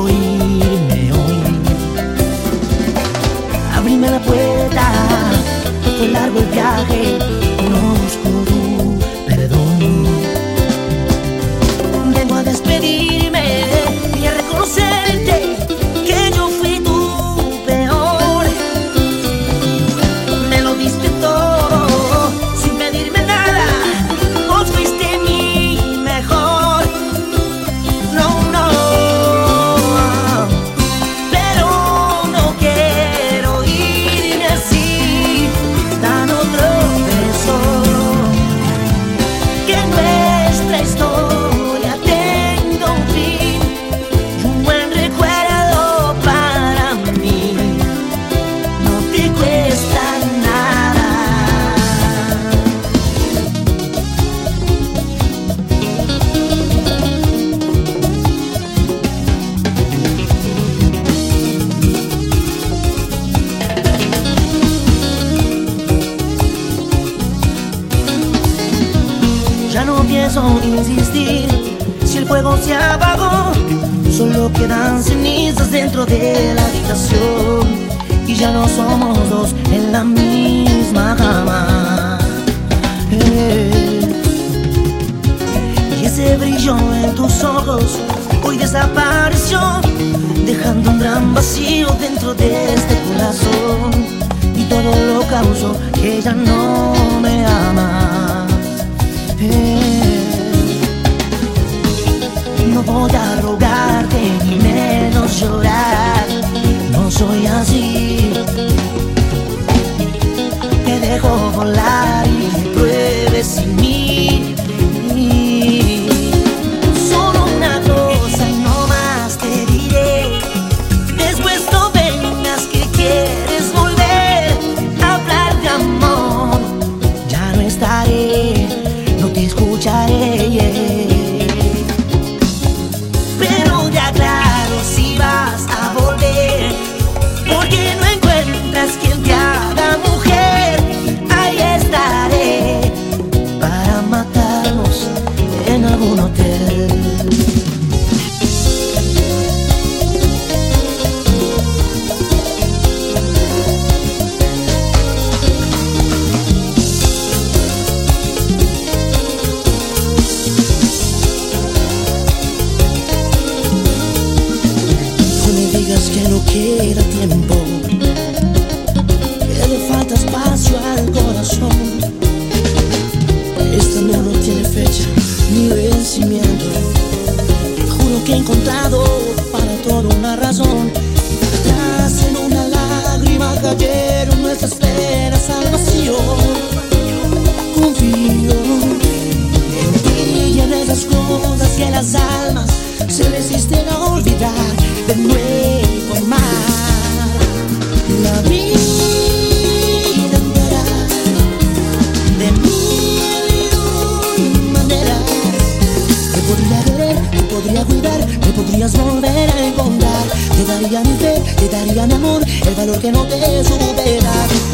[SPEAKER 1] daría mi fe, te daría mi amor, el valor que no te supera.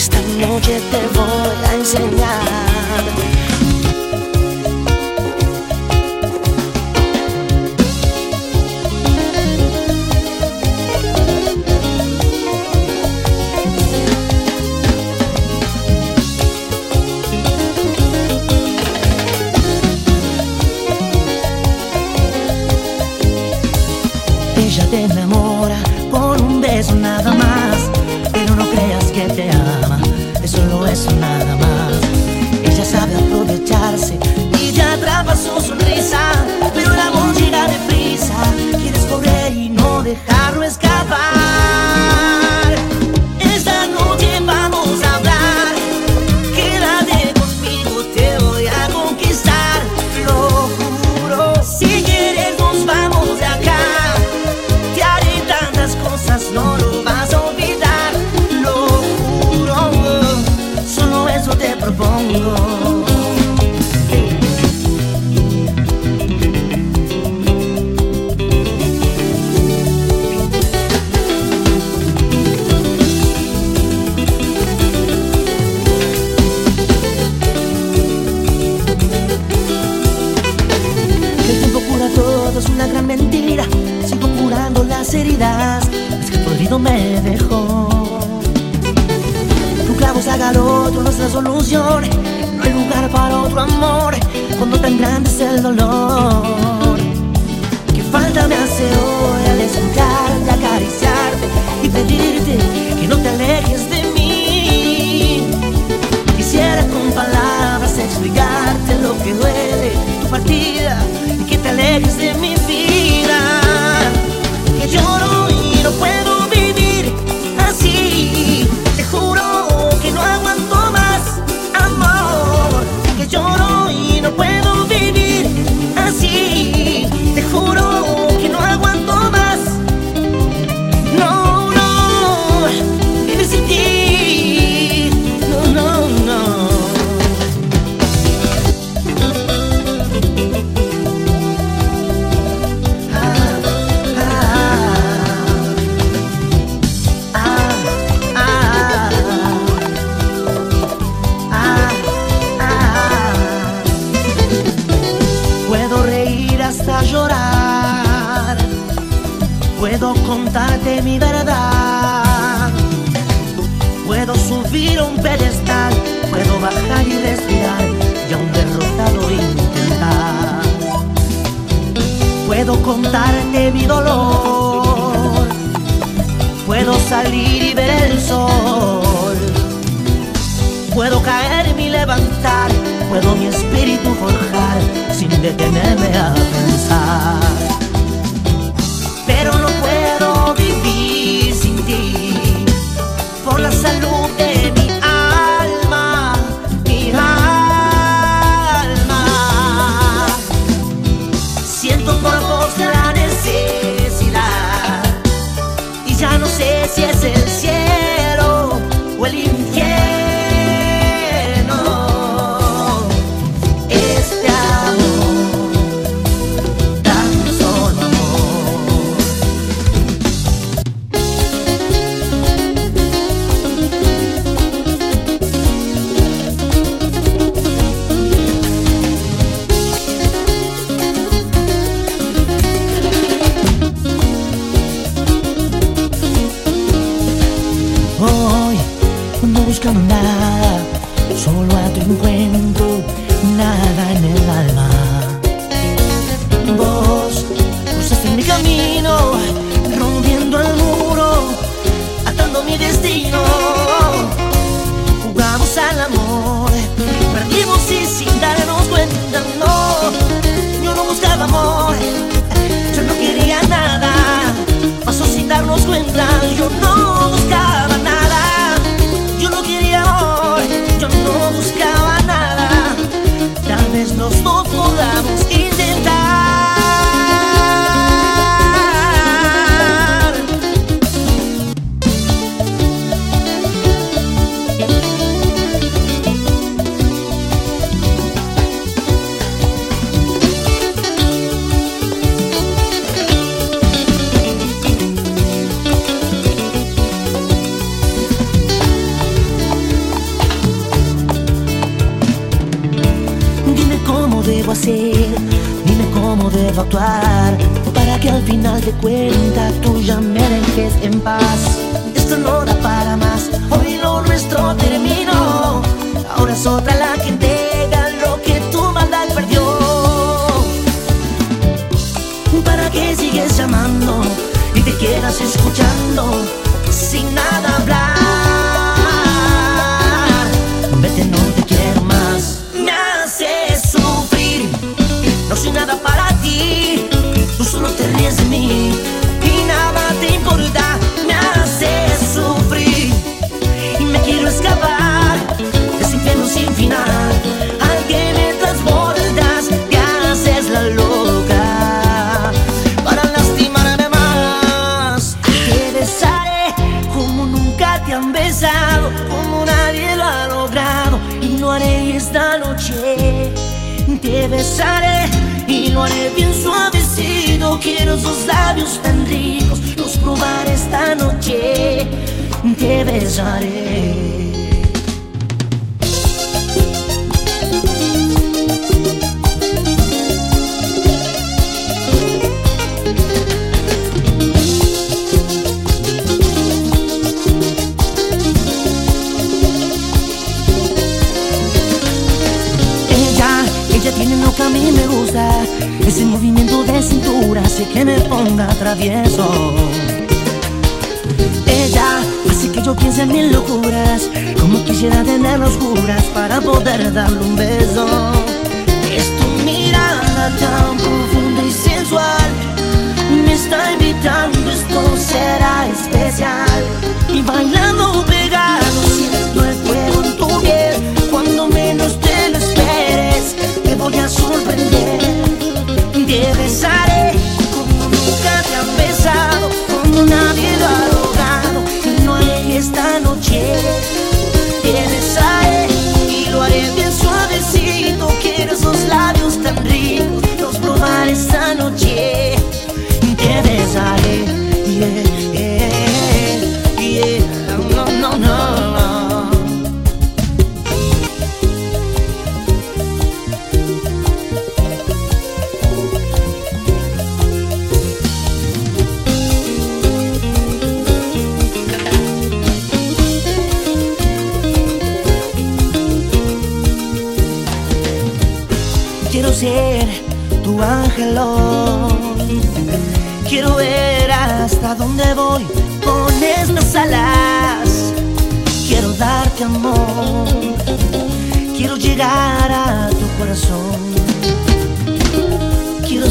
[SPEAKER 1] Esta noche te voy a enseñar.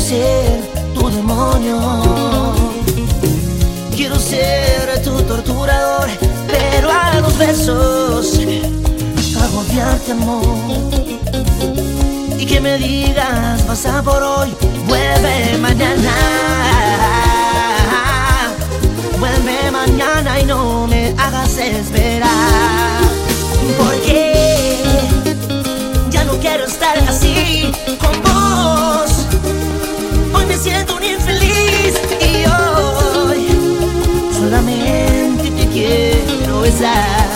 [SPEAKER 1] Ser tu demonio, quiero ser tu torturador, pero a los besos agobiarte amor y que me digas pasa por hoy, vuelve mañana. Vuelve mañana y no me hagas esperar. Porque ya no quiero estar así con vos. Me siento un infeliz y hoy solamente te quiero besar.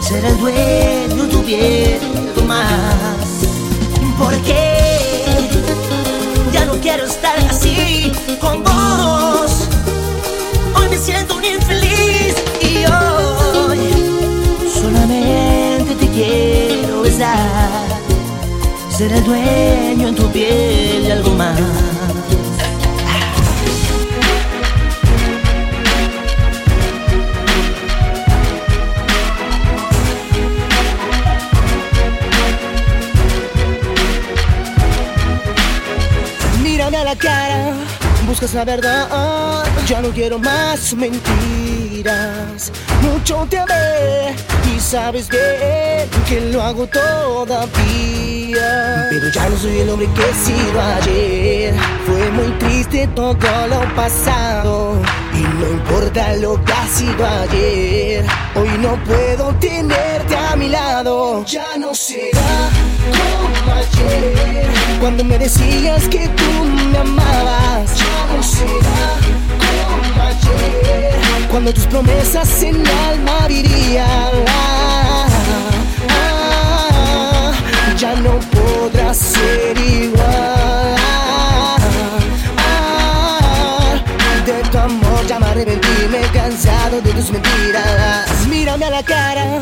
[SPEAKER 1] Ser el dueño tu piel, tu más porque ya no quiero estar así con vos. Ser el dueño en tu piel de algo más.
[SPEAKER 3] cara, buscas la verdad, ya no quiero más mentiras. Mucho te amé y sabes bien que lo hago todavía. Pero ya no soy el hombre que he sido ayer. Fue muy triste todo lo pasado. Y no importa lo que ha sido ayer. Hoy no puedo tenerte a mi lado. Ya no será como ayer. Cuando me decías que tú me amabas. Ya no será como ayer. Cuando tus promesas en alma vivían. Ya no podrás ser igual. De tu amor ya me arrepentí, me cansado de tus mentiras. Mírame a la cara,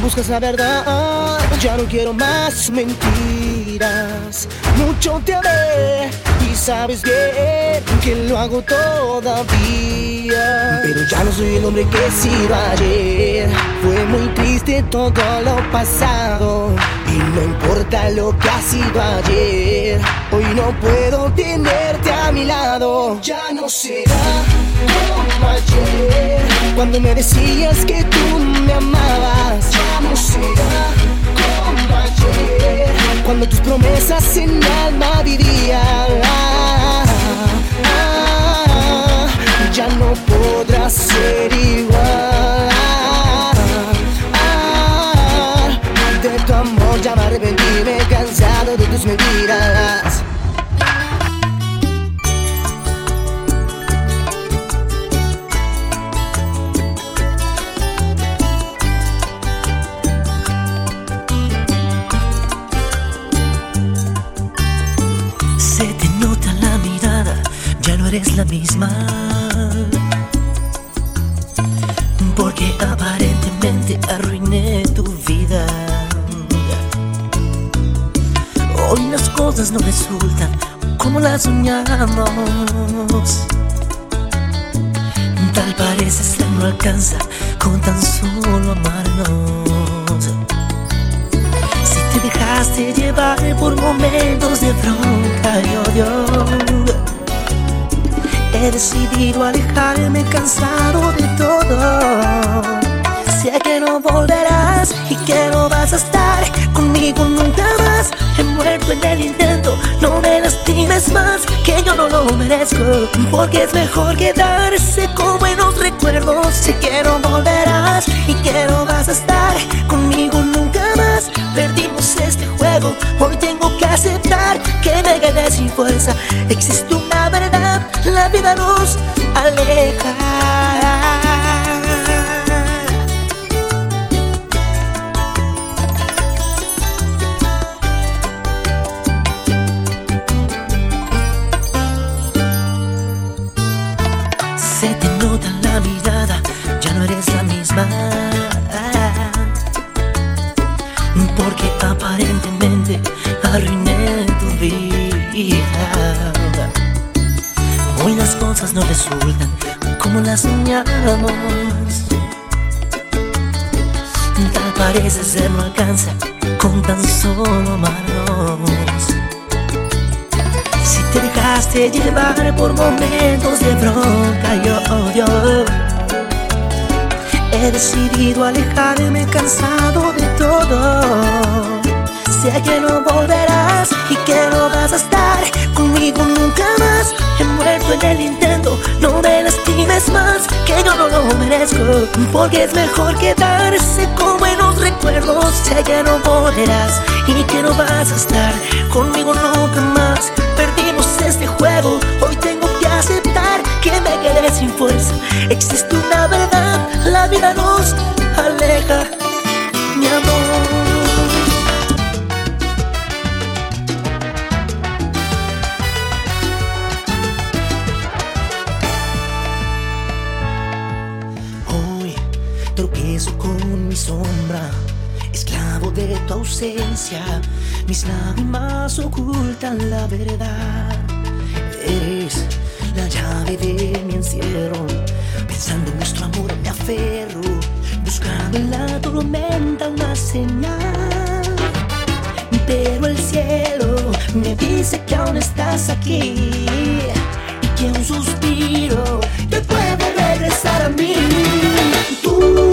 [SPEAKER 3] buscas la verdad. Ya no quiero más mentiras. Mucho te amé y sabes bien que lo hago todavía. Pero ya no soy el hombre que sido ayer. Fue muy triste todo lo pasado. Y no importa lo que ha sido ayer. Hoy no puedo tenerte a mi lado. Ya no será como ayer. Cuando me decías que tú me amabas. Como. Cuando tus promesas en alma vivían. Ya no podrás ser igual. De tu amor ya me arrepentí, me cansado de tus mentiras.
[SPEAKER 1] Eres la misma. Porque aparentemente arruiné tu vida. Hoy las cosas no resultan como las soñamos. Tal parece ser no alcanza con tan solo amarnos. Si te dejaste llevar por momentos de bronca y odio, he decidido alejarme cansado de todo. Sé que no volverás y que no vas a estar conmigo nunca más. He muerto en el intento, no me lastimes más, que yo no lo merezco. Porque es mejor quedarse con buenos recuerdos. Sé que no volverás y que no vas a estar conmigo nunca más. Perdimos este juego, hoy tengo que aceptar que me quedé sin fuerza. La vida nos aleja. Ser no alcanza con tan solo amarnos. Si te dejaste llevar por momentos de bronca y odio, he decidido alejarme cansado de todo. Sé que no volverás y que no vas a estar conmigo nunca más. He muerto en el intento, no me lastimes más, que yo no lo merezco. Porque es mejor quedarse con buenos recuerdos. Sé que no volverás y que no vas a estar conmigo nunca más. Perdimos este juego, hoy tengo que aceptar que me quedé sin fuerza. Existe una verdad, la vida nos aleja, mi amor. Tu ausencia. Mis lágrimas ocultan la verdad. Eres la llave de mi encierro. Pensando en nuestro amor me aferro, buscando en la tormenta una señal. Pero el cielo me dice que aún estás aquí y que un suspiro te puede regresar a mí. Tú,